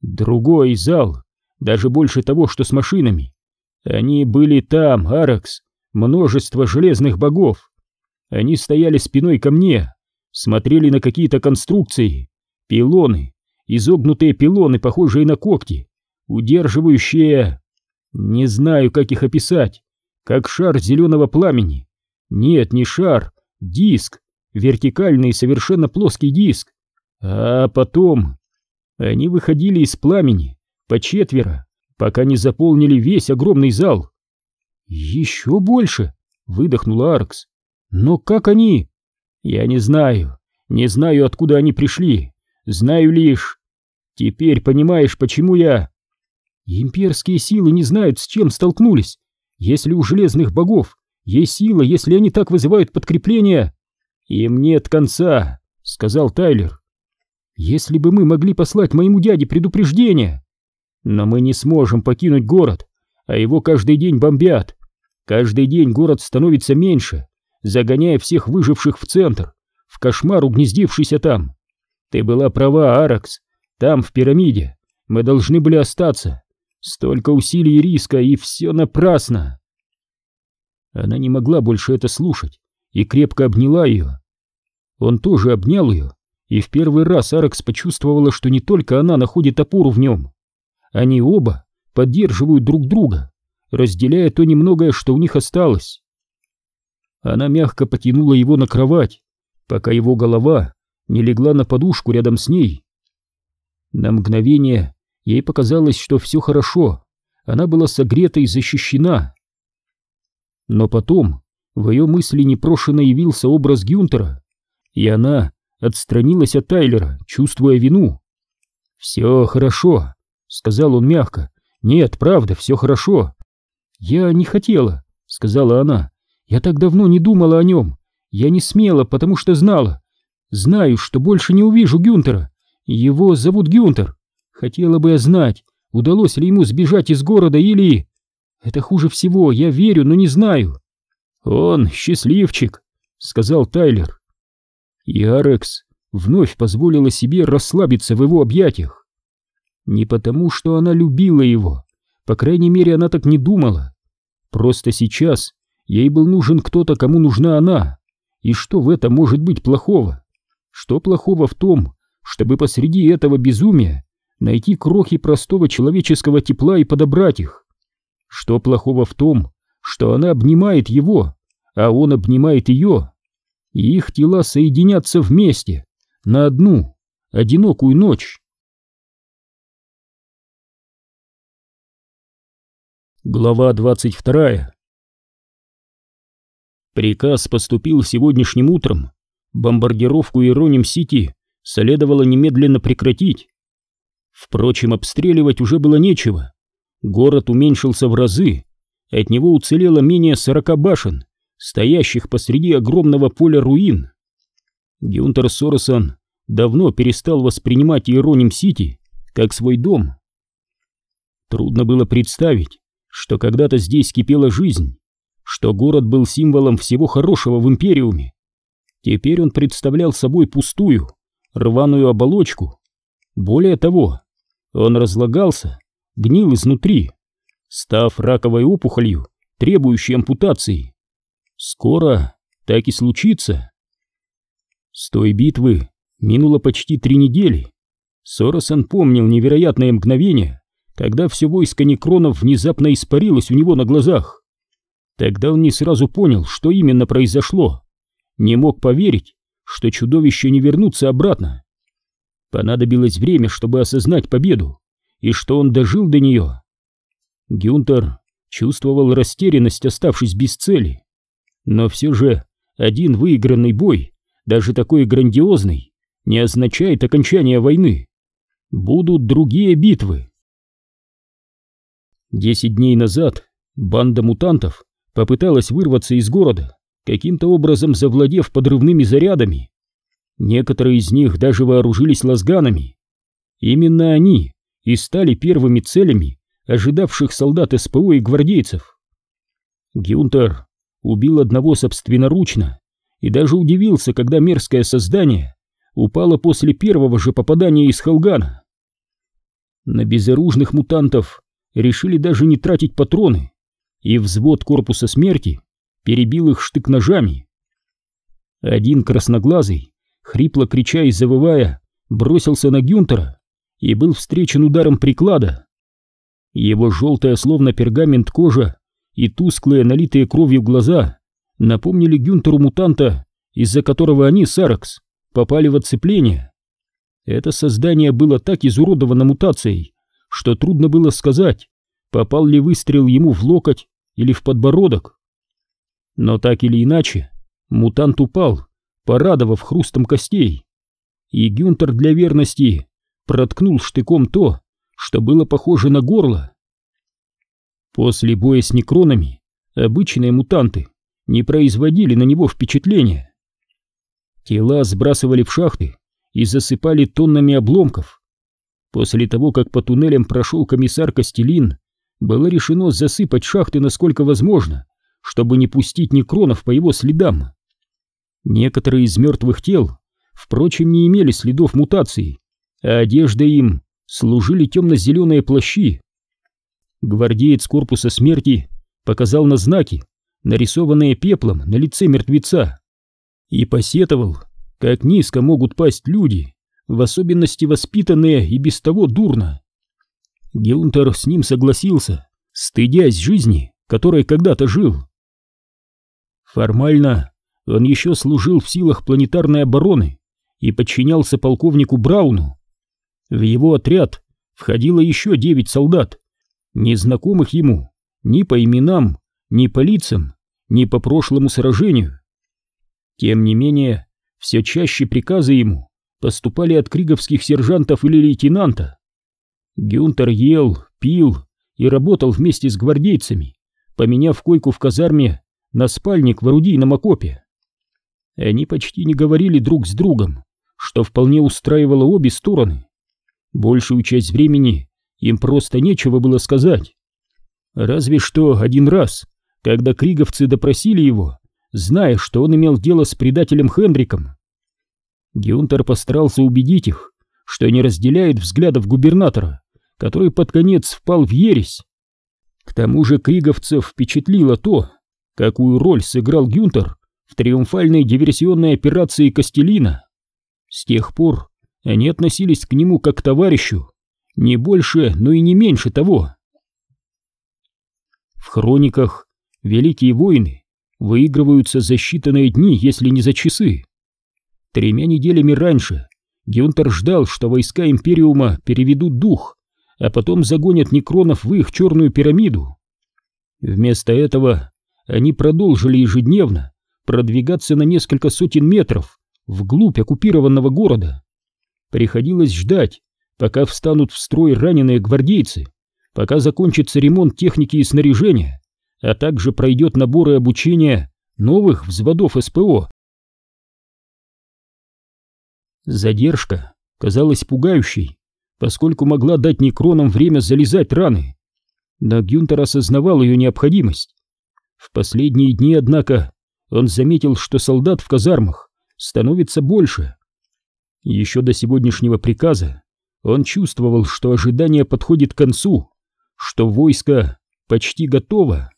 Другой зал, даже больше того, что с машинами. Они были там, Аракс, множество железных богов. Они стояли спиной ко мне, смотрели на какие-то конструкции, пилоны, изогнутые пилоны, похожие на когти, удерживающие... Не знаю, как их описать, как шар зеленого пламени. Нет, не шар, диск, вертикальный совершенно плоский диск. А потом они выходили из пламени по четверо, пока не заполнили весь огромный зал. «Еще больше!» — выдохнула Аркс. Но как они? Я не знаю. Не знаю, откуда они пришли. Знаю лишь... Теперь понимаешь, почему я... Имперские силы не знают, с чем столкнулись. Если у железных богов есть сила, если они так вызывают подкрепление... Им нет конца, сказал Тайлер. Если бы мы могли послать моему дяде предупреждение... Но мы не сможем покинуть город, а его каждый день бомбят. Каждый день город становится меньше, загоняя всех выживших в центр, в кошмар угнездившийся там. Ты была права, Аракс, там, в пирамиде, мы должны были остаться. Столько усилий и риска, и все напрасно. Она не могла больше это слушать и крепко обняла ее. Он тоже обнял ее, и в первый раз Аракс почувствовала, что не только она находит опору в нем. Они оба поддерживают друг друга, разделяя то немногое, что у них осталось. Она мягко потянула его на кровать, пока его голова не легла на подушку рядом с ней. На мгновение ей показалось, что все хорошо, она была согрета и защищена. Но потом в ее мысли непрошено явился образ Гюнтера, и она отстранилась от Тайлера, чувствуя вину. «Все хорошо», — сказал он мягко. «Нет, правда, все хорошо». «Я не хотела», — сказала она. «Я так давно не думала о нем. Я не смела, потому что знала. Знаю, что больше не увижу Гюнтера. Его зовут Гюнтер. Хотела бы я знать, удалось ли ему сбежать из города или... Это хуже всего, я верю, но не знаю». «Он счастливчик», — сказал Тайлер. И Арекс вновь позволила себе расслабиться в его объятиях. Не потому, что она любила его, по крайней мере, она так не думала. Просто сейчас ей был нужен кто-то, кому нужна она. И что в этом может быть плохого? Что плохого в том, чтобы посреди этого безумия найти крохи простого человеческого тепла и подобрать их? Что плохого в том, что она обнимает его, а он обнимает ее, и их тела соединятся вместе на одну одинокую ночь? Глава 22 Приказ поступил сегодняшним утром. Бомбардировку Ироним-Сити следовало немедленно прекратить. Впрочем, обстреливать уже было нечего. Город уменьшился в разы, от него уцелело менее сорока башен, стоящих посреди огромного поля руин. Гюнтер Соросон давно перестал воспринимать Иероним-Сити как свой дом. Трудно было представить, что когда-то здесь кипела жизнь, что город был символом всего хорошего в Империуме. Теперь он представлял собой пустую, рваную оболочку. Более того, он разлагался, гнил изнутри, став раковой опухолью, требующей ампутации. Скоро так и случится. С той битвы минуло почти три недели. Соросон помнил невероятное мгновение, когда все войско некронов внезапно испарилось у него на глазах. Тогда он не сразу понял, что именно произошло. Не мог поверить, что чудовища не вернутся обратно. Понадобилось время, чтобы осознать победу, и что он дожил до нее. Гюнтер чувствовал растерянность, оставшись без цели. Но все же один выигранный бой, даже такой грандиозный, не означает окончание войны. Будут другие битвы. Десять дней назад банда мутантов попыталась вырваться из города, каким-то образом завладев подрывными зарядами. Некоторые из них даже вооружились лазганами. Именно они и стали первыми целями ожидавших солдат СПО и гвардейцев. Гюнтер убил одного собственноручно и даже удивился, когда мерзкое создание упало после первого же попадания из Халгана. На безоружных мутантов решили даже не тратить патроны, и взвод корпуса смерти перебил их штык-ножами. Один красноглазый, хрипло крича и завывая, бросился на Гюнтера и был встречен ударом приклада. Его желтая, словно пергамент кожа и тусклые, налитые кровью глаза напомнили Гюнтеру мутанта, из-за которого они, Саракс, попали в отцепление. Это создание было так изуродовано мутацией, что трудно было сказать, попал ли выстрел ему в локоть или в подбородок. Но так или иначе, мутант упал, порадовав хрустом костей. И Гюнтер для верности проткнул штыком то, что было похоже на горло. После боя с некронами обычные мутанты не производили на него впечатления. Тела сбрасывали в шахты и засыпали тоннами обломков. После того, как по туннелям прошел комиссар Костелин, было решено засыпать шахты насколько возможно, чтобы не пустить некронов по его следам. Некоторые из мертвых тел, впрочем, не имели следов мутации, а одежда им служили темно-зеленые плащи. Гвардеец корпуса смерти показал на знаки, нарисованные пеплом на лице мертвеца, и посетовал, как низко могут пасть люди, в особенности воспитанные и без того дурно. Геунтер с ним согласился, стыдясь жизни, которой когда-то жил. Формально он еще служил в силах планетарной обороны и подчинялся полковнику Брауну. В его отряд входило еще девять солдат, незнакомых ему ни по именам, ни по лицам, ни по прошлому сражению. Тем не менее, все чаще приказы ему поступали от криговских сержантов или лейтенанта. Гюнтер ел, пил и работал вместе с гвардейцами, поменяв койку в казарме на спальник в орудийном окопе. Они почти не говорили друг с другом, что вполне устраивало обе стороны. Большую часть времени им просто нечего было сказать. Разве что один раз, когда криговцы допросили его, зная, что он имел дело с предателем Хендриком. Гюнтер постарался убедить их, что не разделяет взглядов губернатора, который под конец впал в ересь. К тому же криговцев впечатлило то, какую роль сыграл Гюнтер в триумфальной диверсионной операции Костелина. С тех пор они относились к нему как к товарищу, не больше, но и не меньше того. В хрониках великие войны выигрываются за считанные дни, если не за часы. Тремя неделями раньше Гюнтер ждал, что войска Империума переведут дух, а потом загонят некронов в их черную пирамиду. Вместо этого они продолжили ежедневно продвигаться на несколько сотен метров вглубь оккупированного города. Приходилось ждать, пока встанут в строй раненые гвардейцы, пока закончится ремонт техники и снаряжения, а также пройдет набор и обучение новых взводов СПО. Задержка казалась пугающей, поскольку могла дать некронам время залезать раны. Но Гюнтер осознавал ее необходимость. В последние дни, однако, он заметил, что солдат в казармах становится больше. Еще до сегодняшнего приказа он чувствовал, что ожидание подходит к концу, что войско почти готово.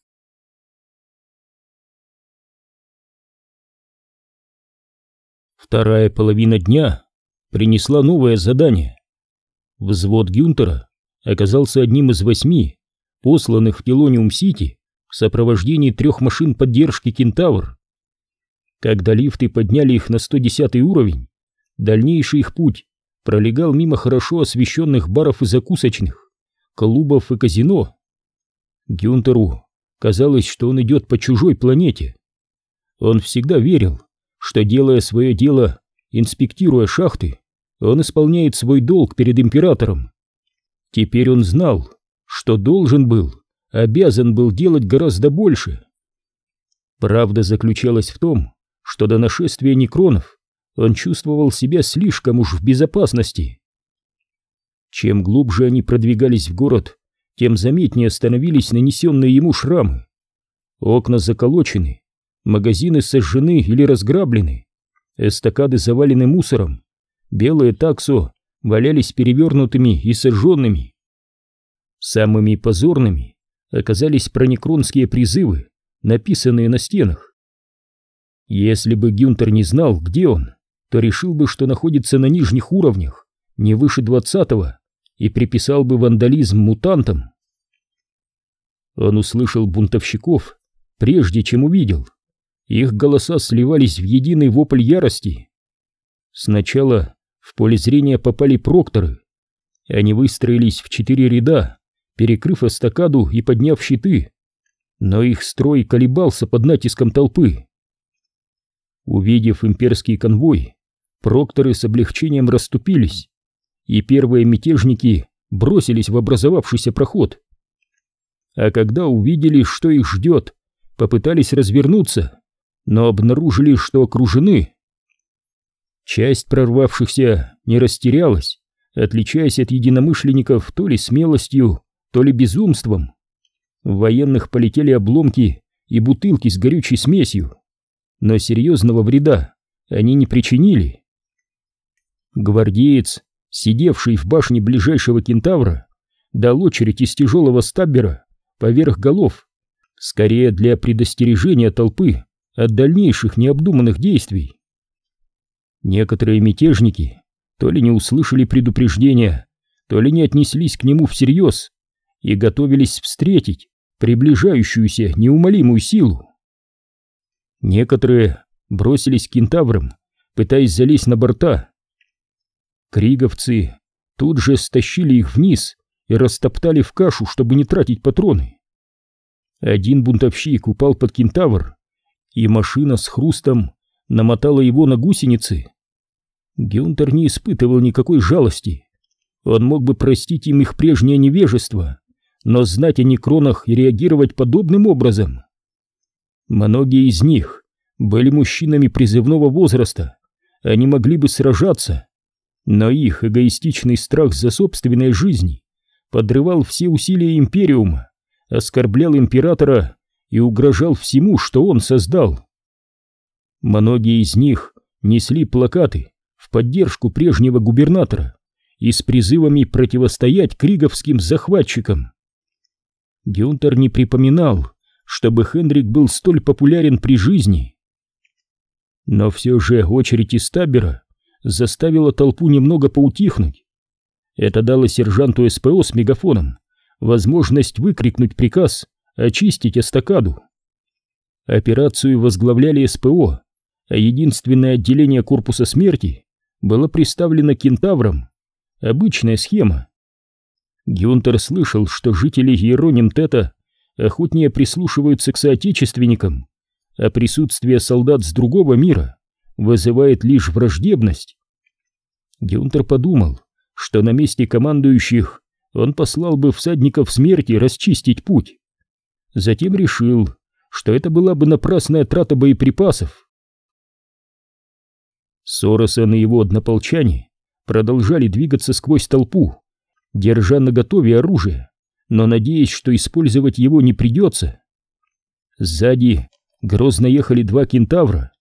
Вторая половина дня принесла новое задание. Взвод Гюнтера оказался одним из восьми, посланных в Телониум-Сити в сопровождении трех машин поддержки «Кентавр». Когда лифты подняли их на 110 уровень, дальнейший их путь пролегал мимо хорошо освещенных баров и закусочных, клубов и казино. Гюнтеру казалось, что он идет по чужой планете. Он всегда верил, что, делая свое дело, инспектируя шахты, он исполняет свой долг перед императором. Теперь он знал, что должен был, обязан был делать гораздо больше. Правда заключалась в том, что до нашествия некронов он чувствовал себя слишком уж в безопасности. Чем глубже они продвигались в город, тем заметнее становились нанесенные ему шрамы. Окна заколочены, магазины сожжены или разграблены, эстакады завалены мусором, белые таксо валялись перевернутыми и сожженными. Самыми позорными оказались проникронские призывы, написанные на стенах. Если бы Гюнтер не знал, где он, то решил бы, что находится на нижних уровнях, не выше двадцатого, и приписал бы вандализм мутантам. Он услышал бунтовщиков, прежде чем увидел. Их голоса сливались в единый вопль ярости. Сначала в поле зрения попали прокторы. Они выстроились в четыре ряда, перекрыв эстакаду и подняв щиты. но их строй колебался под натиском толпы. Увидев имперский конвой, прокторы с облегчением расступились, и первые мятежники бросились в образовавшийся проход. А когда увидели, что их ждет, попытались развернуться, но обнаружили, что окружены. Часть прорвавшихся не растерялась, отличаясь от единомышленников то ли смелостью, то ли безумством. В военных полетели обломки и бутылки с горючей смесью, но серьезного вреда они не причинили. Гвардеец, сидевший в башне ближайшего кентавра, дал очередь из тяжелого стаббера поверх голов, скорее для предостережения толпы от дальнейших необдуманных действий. Некоторые мятежники то ли не услышали предупреждения, то ли не отнеслись к нему всерьез и готовились встретить приближающуюся неумолимую силу. Некоторые бросились к кентаврам, пытаясь залезть на борта. Криговцы тут же стащили их вниз и растоптали в кашу, чтобы не тратить патроны. Один бунтовщик упал под кентавр, и машина с хрустом намотала его на гусеницы. Гюнтер не испытывал никакой жалости. Он мог бы простить им их прежнее невежество, но знать о некронах и реагировать подобным образом. Многие из них были мужчинами призывного возраста, они могли бы сражаться, но их эгоистичный страх за собственной жизни подрывал все усилия Империума, оскорблял Императора и угрожал всему, что он создал. Многие из них несли плакаты в поддержку прежнего губернатора и с призывами противостоять криговским захватчикам. Гюнтер не припоминал, чтобы Хендрик был столь популярен при жизни. Но все же очередь из табера заставила толпу немного поутихнуть. Это дало сержанту СПО с мегафоном возможность выкрикнуть приказ очистить эстакаду. Операцию возглавляли СПО, а единственное отделение корпуса смерти было представлено кентавром. Обычная схема. Гюнтер слышал, что жители Иероним-Тета охотнее прислушиваются к соотечественникам, а присутствие солдат с другого мира вызывает лишь враждебность. Гюнтер подумал, что на месте командующих он послал бы всадников смерти расчистить путь. Затем решил, что это была бы напрасная трата боеприпасов. Соросон и его однополчане продолжали двигаться сквозь толпу, держа наготове оружие, но надеясь, что использовать его не придется. Сзади грозно ехали два кентавра.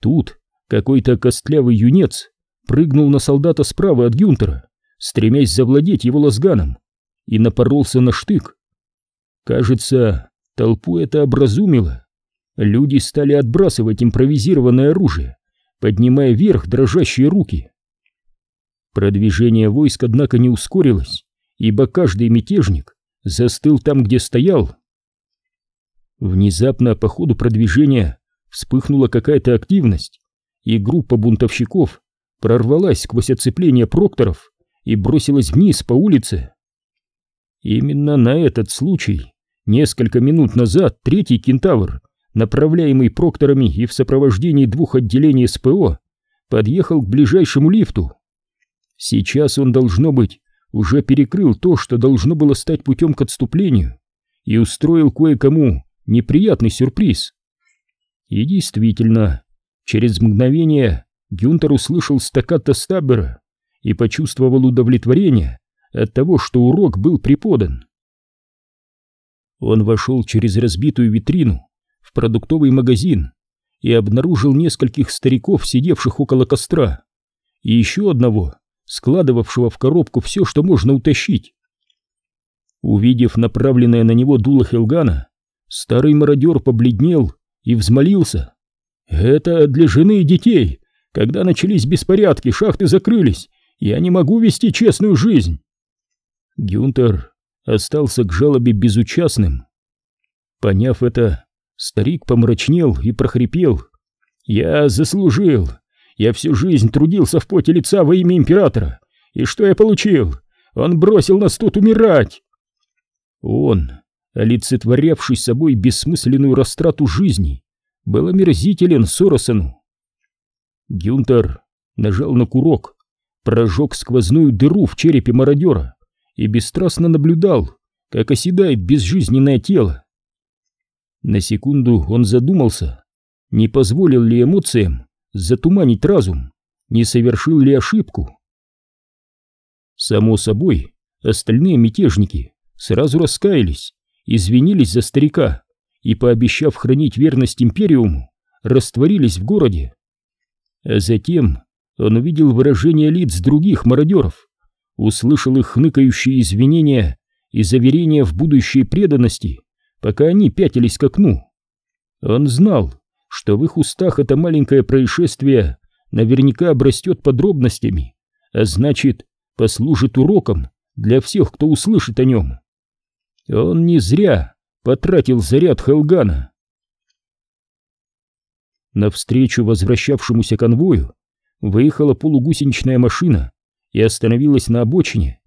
Тут какой-то костлявый юнец прыгнул на солдата справа от Гюнтера, стремясь завладеть его лазганом, и напоролся на штык. Кажется, толпу это образумило. Люди стали отбрасывать импровизированное оружие, поднимая вверх дрожащие руки. Продвижение войск, однако, не ускорилось, ибо каждый мятежник застыл там, где стоял. Внезапно по ходу продвижения вспыхнула какая-то активность, и группа бунтовщиков прорвалась сквозь оцепление прокторов и бросилась вниз по улице. Именно на этот случай несколько минут назад третий кентавр, направляемый прокторами и в сопровождении двух отделений СПО, подъехал к ближайшему лифту. Сейчас он, должно быть, уже перекрыл то, что должно было стать путем к отступлению, и устроил кое-кому неприятный сюрприз. И действительно, через мгновение Гюнтер услышал стаккато Стаббера и почувствовал удовлетворение от того, что урок был преподан. Он вошел через разбитую витрину в продуктовый магазин и обнаружил нескольких стариков, сидевших около костра, и еще одного, складывавшего в коробку все, что можно утащить. Увидев направленное на него дуло Хелгана, старый мародер побледнел и взмолился. «Это для жены и детей. Когда начались беспорядки, шахты закрылись, я не могу вести честную жизнь. Гюнтер остался к жалобе безучастным. Поняв это, старик помрачнел и прохрипел. «Я заслужил. Я всю жизнь трудился в поте лица во имя императора. И что я получил? Он бросил нас тут умирать!» Он олицетворявший собой бессмысленную растрату жизни, был омерзителен Соросону. Гюнтер нажал на курок, прожег сквозную дыру в черепе мародера и бесстрастно наблюдал, как оседает безжизненное тело. На секунду он задумался, не позволил ли эмоциям затуманить разум, не совершил ли ошибку. Само собой, остальные мятежники сразу раскаялись, извинились за старика и, пообещав хранить верность Империуму, растворились в городе. А затем он увидел выражение лиц других мародеров, услышал их хныкающие извинения и заверения в будущей преданности, пока они пятились к окну. Он знал, что в их устах это маленькое происшествие наверняка обрастет подробностями, а значит, послужит уроком для всех, кто услышит о нем. Он не зря потратил заряд Хелгана. Навстречу возвращавшемуся конвою выехала полугусеничная машина и остановилась на обочине.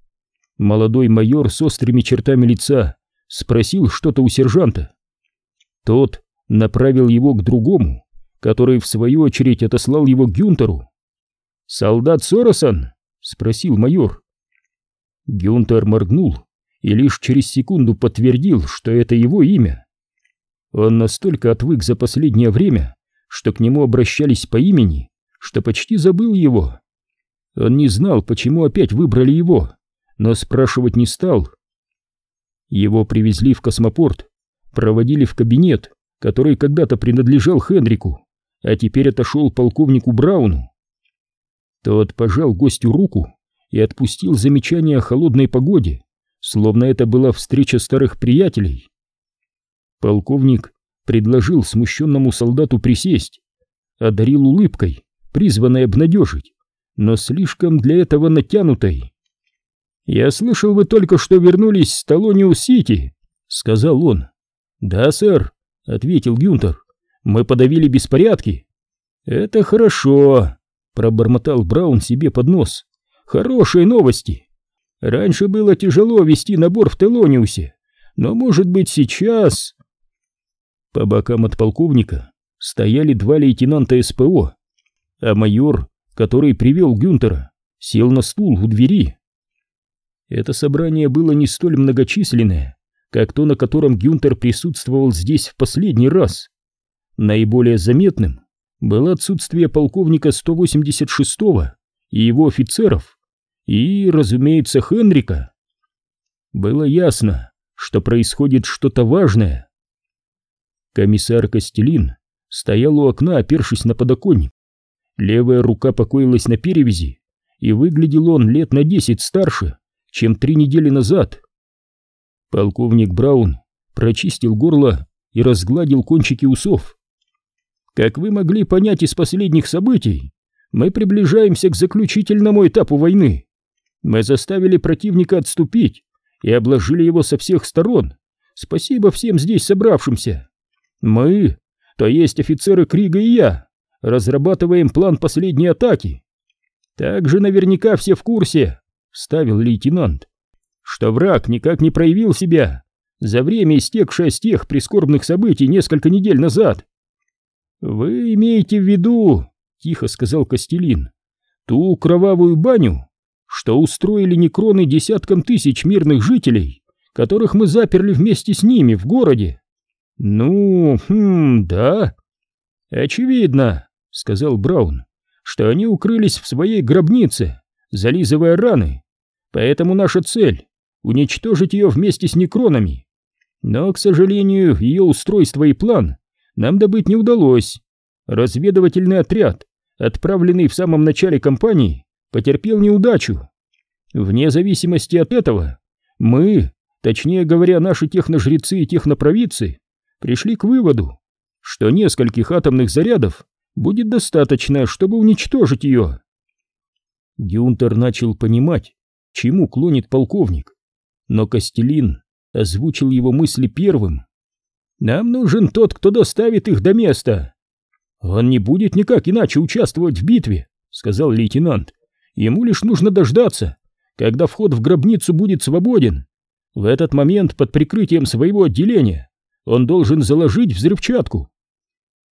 Молодой майор с острыми чертами лица спросил что-то у сержанта. Тот направил его к другому, который в свою очередь отослал его к Гюнтеру. «Солдат Соросон?» — спросил майор. Гюнтер моргнул и лишь через секунду подтвердил, что это его имя. Он настолько отвык за последнее время, что к нему обращались по имени, что почти забыл его. Он не знал, почему опять выбрали его, но спрашивать не стал. Его привезли в космопорт, проводили в кабинет, который когда-то принадлежал Хенрику, а теперь отошел полковнику Брауну. Тот пожал гостю руку и отпустил замечание о холодной погоде, словно это была встреча старых приятелей. Полковник предложил смущенному солдату присесть, одарил улыбкой, призванной обнадежить, но слишком для этого натянутой. «Я слышал, вы только что вернулись с Талониус-Сити», — сказал он. «Да, сэр», — ответил Гюнтер. «Мы подавили беспорядки». «Это хорошо», — пробормотал Браун себе под нос. «Хорошие новости. Раньше было тяжело вести набор в Телониусе, но, может быть, сейчас...» По бокам от полковника стояли два лейтенанта СПО, а майор, который привел Гюнтера, сел на стул у двери. Это собрание было не столь многочисленное, как то, на котором Гюнтер присутствовал здесь в последний раз. Наиболее заметным было отсутствие полковника 186-го и его офицеров, и, разумеется, Хенрика. Было ясно, что происходит что-то важное. Комиссар Костелин стоял у окна, опершись на подоконник. Левая рука покоилась на перевязи, и выглядел он лет на десять старше, чем три недели назад. Полковник Браун прочистил горло и разгладил кончики усов. Как вы могли понять из последних событий, мы приближаемся к заключительному этапу войны. Мы заставили противника отступить и обложили его со всех сторон. Спасибо всем здесь собравшимся. Мы, то есть офицеры Крига и я, разрабатываем план последней атаки. Также наверняка все в курсе, вставил лейтенант, что враг никак не проявил себя за время, истекшее с тех прискорбных событий несколько недель назад. Вы имеете в виду, тихо сказал Костелин, ту кровавую баню, что устроили некроны десяткам тысяч мирных жителей, которых мы заперли вместе с ними в городе. Ну, хм, да. Очевидно, сказал Браун, что они укрылись в своей гробнице, зализывая раны. Поэтому наша цель — уничтожить ее вместе с некронами. Но, к сожалению, ее устройство и план нам добыть не удалось. Разведывательный отряд, отправленный в самом начале кампании, потерпел неудачу. Вне зависимости от этого, мы, точнее говоря, наши техножрецы и технопровидцы, пришли к выводу, что нескольких атомных зарядов будет достаточно, чтобы уничтожить ее. Гюнтер начал понимать, чему клонит полковник, но Костелин озвучил его мысли первым. «Нам нужен тот, кто доставит их до места». «Он не будет никак иначе участвовать в битве», — сказал лейтенант. Ему лишь нужно дождаться, когда вход в гробницу будет свободен. В этот момент под прикрытием своего отделения он должен заложить взрывчатку.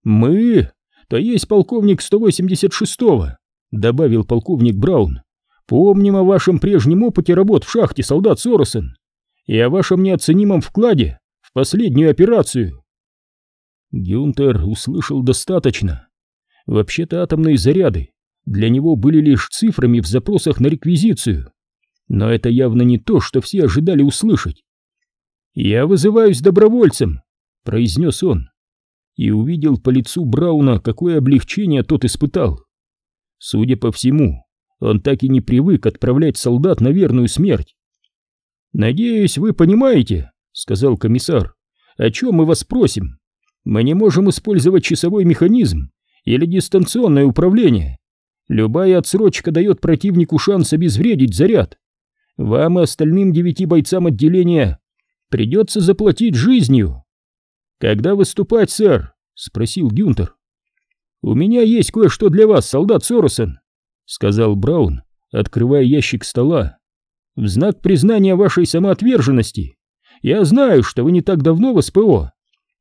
Мы, то есть полковник 186-го, добавил полковник Браун, помним о вашем прежнем опыте работ в шахте, солдат Соросен, и о вашем неоценимом вкладе в последнюю операцию. Гюнтер услышал достаточно. Вообще-то атомные заряды для него были лишь цифрами в запросах на реквизицию. Но это явно не то, что все ожидали услышать. «Я вызываюсь добровольцем», — произнес он, и увидел по лицу Брауна, какое облегчение тот испытал. Судя по всему, он так и не привык отправлять солдат на верную смерть. «Надеюсь, вы понимаете», — сказал комиссар, — «о чем мы вас просим. Мы не можем использовать часовой механизм или дистанционное управление. Любая отсрочка дает противнику шанс обезвредить заряд. Вам и остальным девяти бойцам отделения придется заплатить жизнью. Когда выступать, сэр? Спросил Гюнтер. У меня есть кое-что для вас, солдат Соросон, сказал Браун, открывая ящик стола. В знак признания вашей самоотверженности. Я знаю, что вы не так давно в СПО,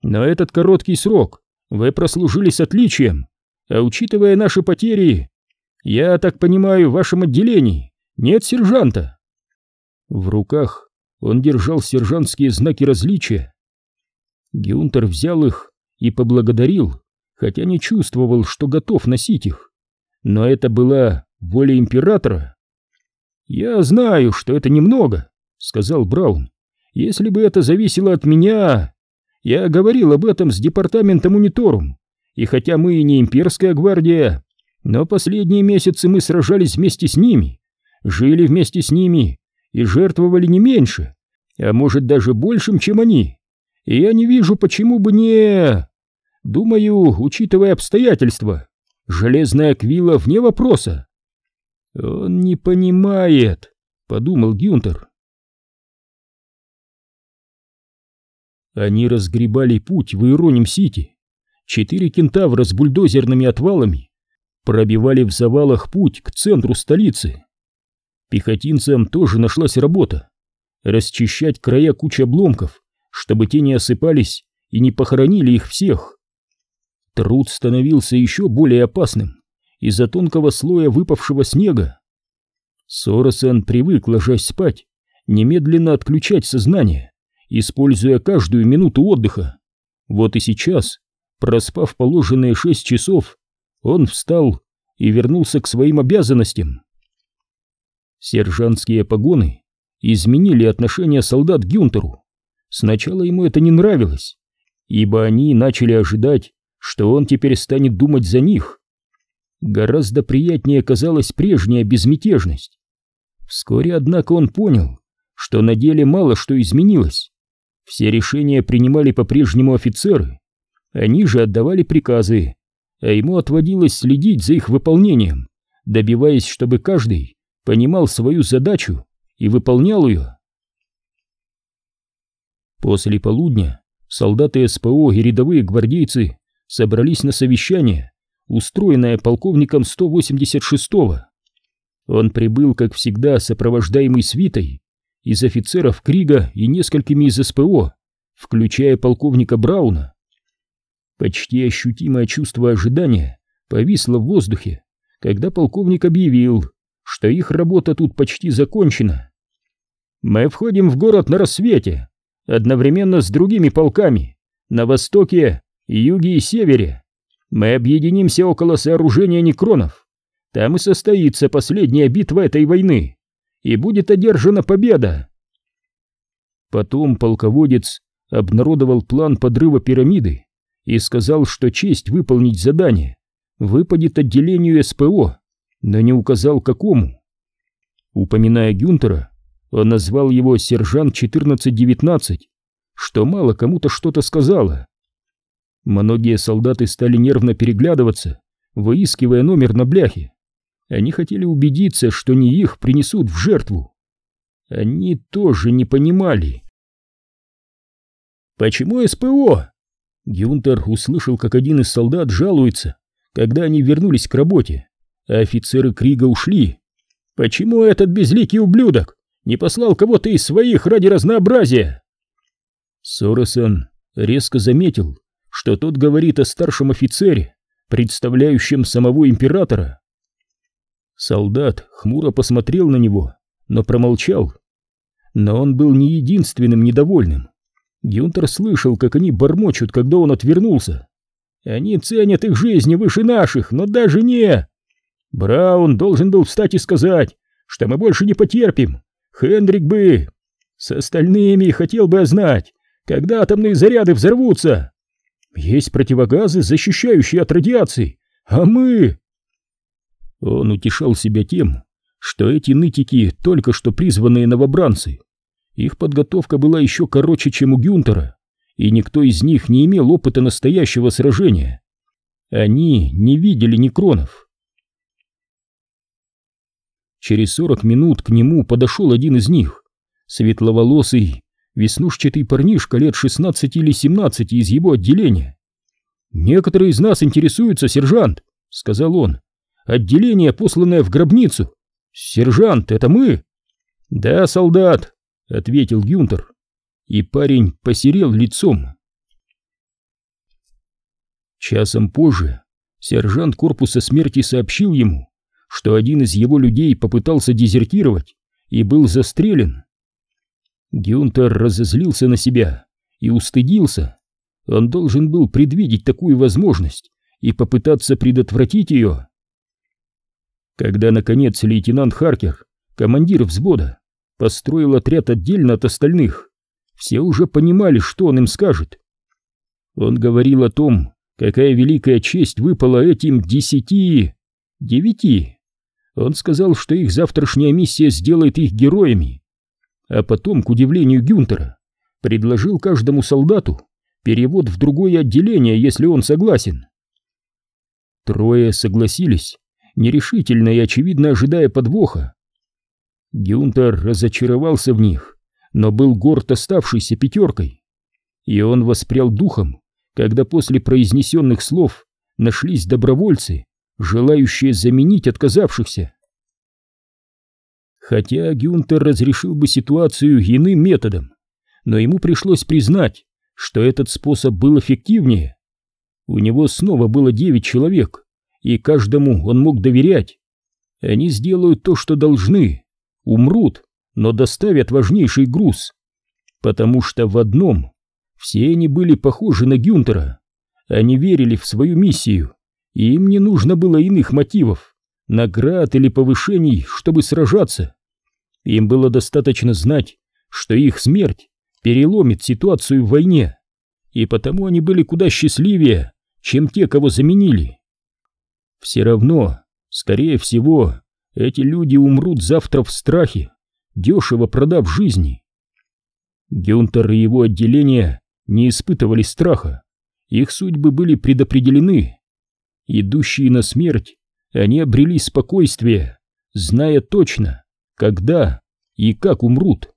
но этот короткий срок вы прослужили с отличием, а учитывая наши потери, я так понимаю, в вашем отделении нет сержанта. В руках он держал сержантские знаки различия. Гюнтер взял их и поблагодарил, хотя не чувствовал, что готов носить их. Но это была воля императора. «Я знаю, что это немного», — сказал Браун. «Если бы это зависело от меня...» Я говорил об этом с департаментом Униторум, и хотя мы и не имперская гвардия, но последние месяцы мы сражались вместе с ними, жили вместе с ними и жертвовали не меньше, а может даже большим, чем они. И я не вижу, почему бы не... Думаю, учитывая обстоятельства, железная квила вне вопроса. Он не понимает, подумал Гюнтер. Они разгребали путь в Иероним-Сити. Четыре кентавра с бульдозерными отвалами пробивали в завалах путь к центру столицы. Пехотинцам тоже нашлась работа — расчищать края кучи обломков, чтобы те не осыпались и не похоронили их всех. Труд становился еще более опасным из-за тонкого слоя выпавшего снега. Соросон привык, ложась спать, немедленно отключать сознание используя каждую минуту отдыха. Вот и сейчас, проспав положенные шесть часов, он встал и вернулся к своим обязанностям. Сержантские погоны изменили отношение солдат к Гюнтеру. Сначала ему это не нравилось, ибо они начали ожидать, что он теперь станет думать за них. Гораздо приятнее казалась прежняя безмятежность. Вскоре, однако, он понял, что на деле мало что изменилось. Все решения принимали по-прежнему офицеры, они же отдавали приказы, а ему отводилось следить за их выполнением, добиваясь, чтобы каждый понимал свою задачу и выполнял ее. После полудня солдаты СПО и рядовые гвардейцы собрались на совещание, устроенное полковником 186-го. Он прибыл, как всегда, сопровождаемый свитой, из офицеров Крига и несколькими из СПО, включая полковника Брауна. Почти ощутимое чувство ожидания повисло в воздухе, когда полковник объявил, что их работа тут почти закончена. «Мы входим в город на рассвете, одновременно с другими полками, на востоке, юге и севере. Мы объединимся около сооружения некронов. Там и состоится последняя битва этой войны и будет одержана победа. Потом полководец обнародовал план подрыва пирамиды и сказал, что честь выполнить задание выпадет отделению СПО, но не указал какому. Упоминая Гюнтера, он назвал его сержант 1419, что мало кому-то что-то сказала. Многие солдаты стали нервно переглядываться, выискивая номер на бляхе. Они хотели убедиться, что не их принесут в жертву. Они тоже не понимали. «Почему СПО?» Гюнтер услышал, как один из солдат жалуется, когда они вернулись к работе, а офицеры Крига ушли. «Почему этот безликий ублюдок не послал кого-то из своих ради разнообразия. Соросон резко заметил, что тот говорит о старшем офицере, представляющем самого императора. Солдат хмуро посмотрел на него, но промолчал. Но он был не единственным недовольным. Гюнтер слышал, как они бормочут, когда он отвернулся. Они ценят их жизни выше наших, но даже не... Браун должен был встать и сказать, что мы больше не потерпим. Хендрик бы... С остальными хотел бы знать, когда атомные заряды взорвутся. Есть противогазы, защищающие от радиации, а мы... Он утешал себя тем, что эти нытики только что призванные новобранцы. Их подготовка была еще короче, чем у Гюнтера, и никто из них не имел опыта настоящего сражения. Они не видели некронов. Через сорок минут к нему подошел один из них, светловолосый, веснушчатый парнишка лет 16 или 17 из его отделения. «Некоторые из нас интересуются, сержант», — сказал он. «Отделение, посланное в гробницу. Сержант, это мы?» «Да, солдат», — ответил Гюнтер. И парень посерел лицом. Часом позже сержант корпуса смерти сообщил ему, что один из его людей попытался дезертировать и был застрелен. Гюнтер разозлился на себя и устыдился. Он должен был предвидеть такую возможность и попытаться предотвратить ее. Когда, наконец, лейтенант Харкер, командир взвода, построил отряд отдельно от остальных, все уже понимали, что он им скажет. Он говорил о том, какая великая честь выпала этим десяти... девяти. Он сказал, что их завтрашняя миссия сделает их героями, а потом, к удивлению Гюнтера, предложил каждому солдату перевод в другое отделение, если он согласен. Трое согласились, нерешительно и очевидно ожидая подвоха. Гюнтер разочаровался в них, но был горд оставшейся пятеркой. И он воспрял духом, когда после произнесенных слов нашлись добровольцы, желающие заменить отказавшихся. Хотя Гюнтер разрешил бы ситуацию иным методом, но ему пришлось признать, что этот способ был эффективнее. У него снова было девять человек, и каждому он мог доверять. Они сделают то, что должны, умрут, но доставят важнейший груз, потому что в одном все они были похожи на Гюнтера. Они верили в свою миссию, и им не нужно было иных мотивов, наград или повышений, чтобы сражаться. Им было достаточно знать, что их смерть переломит ситуацию в войне, и потому они были куда счастливее, чем те, кого заменили. Все равно, скорее всего, эти люди умрут завтра в страхе, дешево продав жизни. Гюнтер и его отделение не испытывали страха, их судьбы были предопределены. Идущие на смерть, они обрели спокойствие, зная точно, когда и как умрут.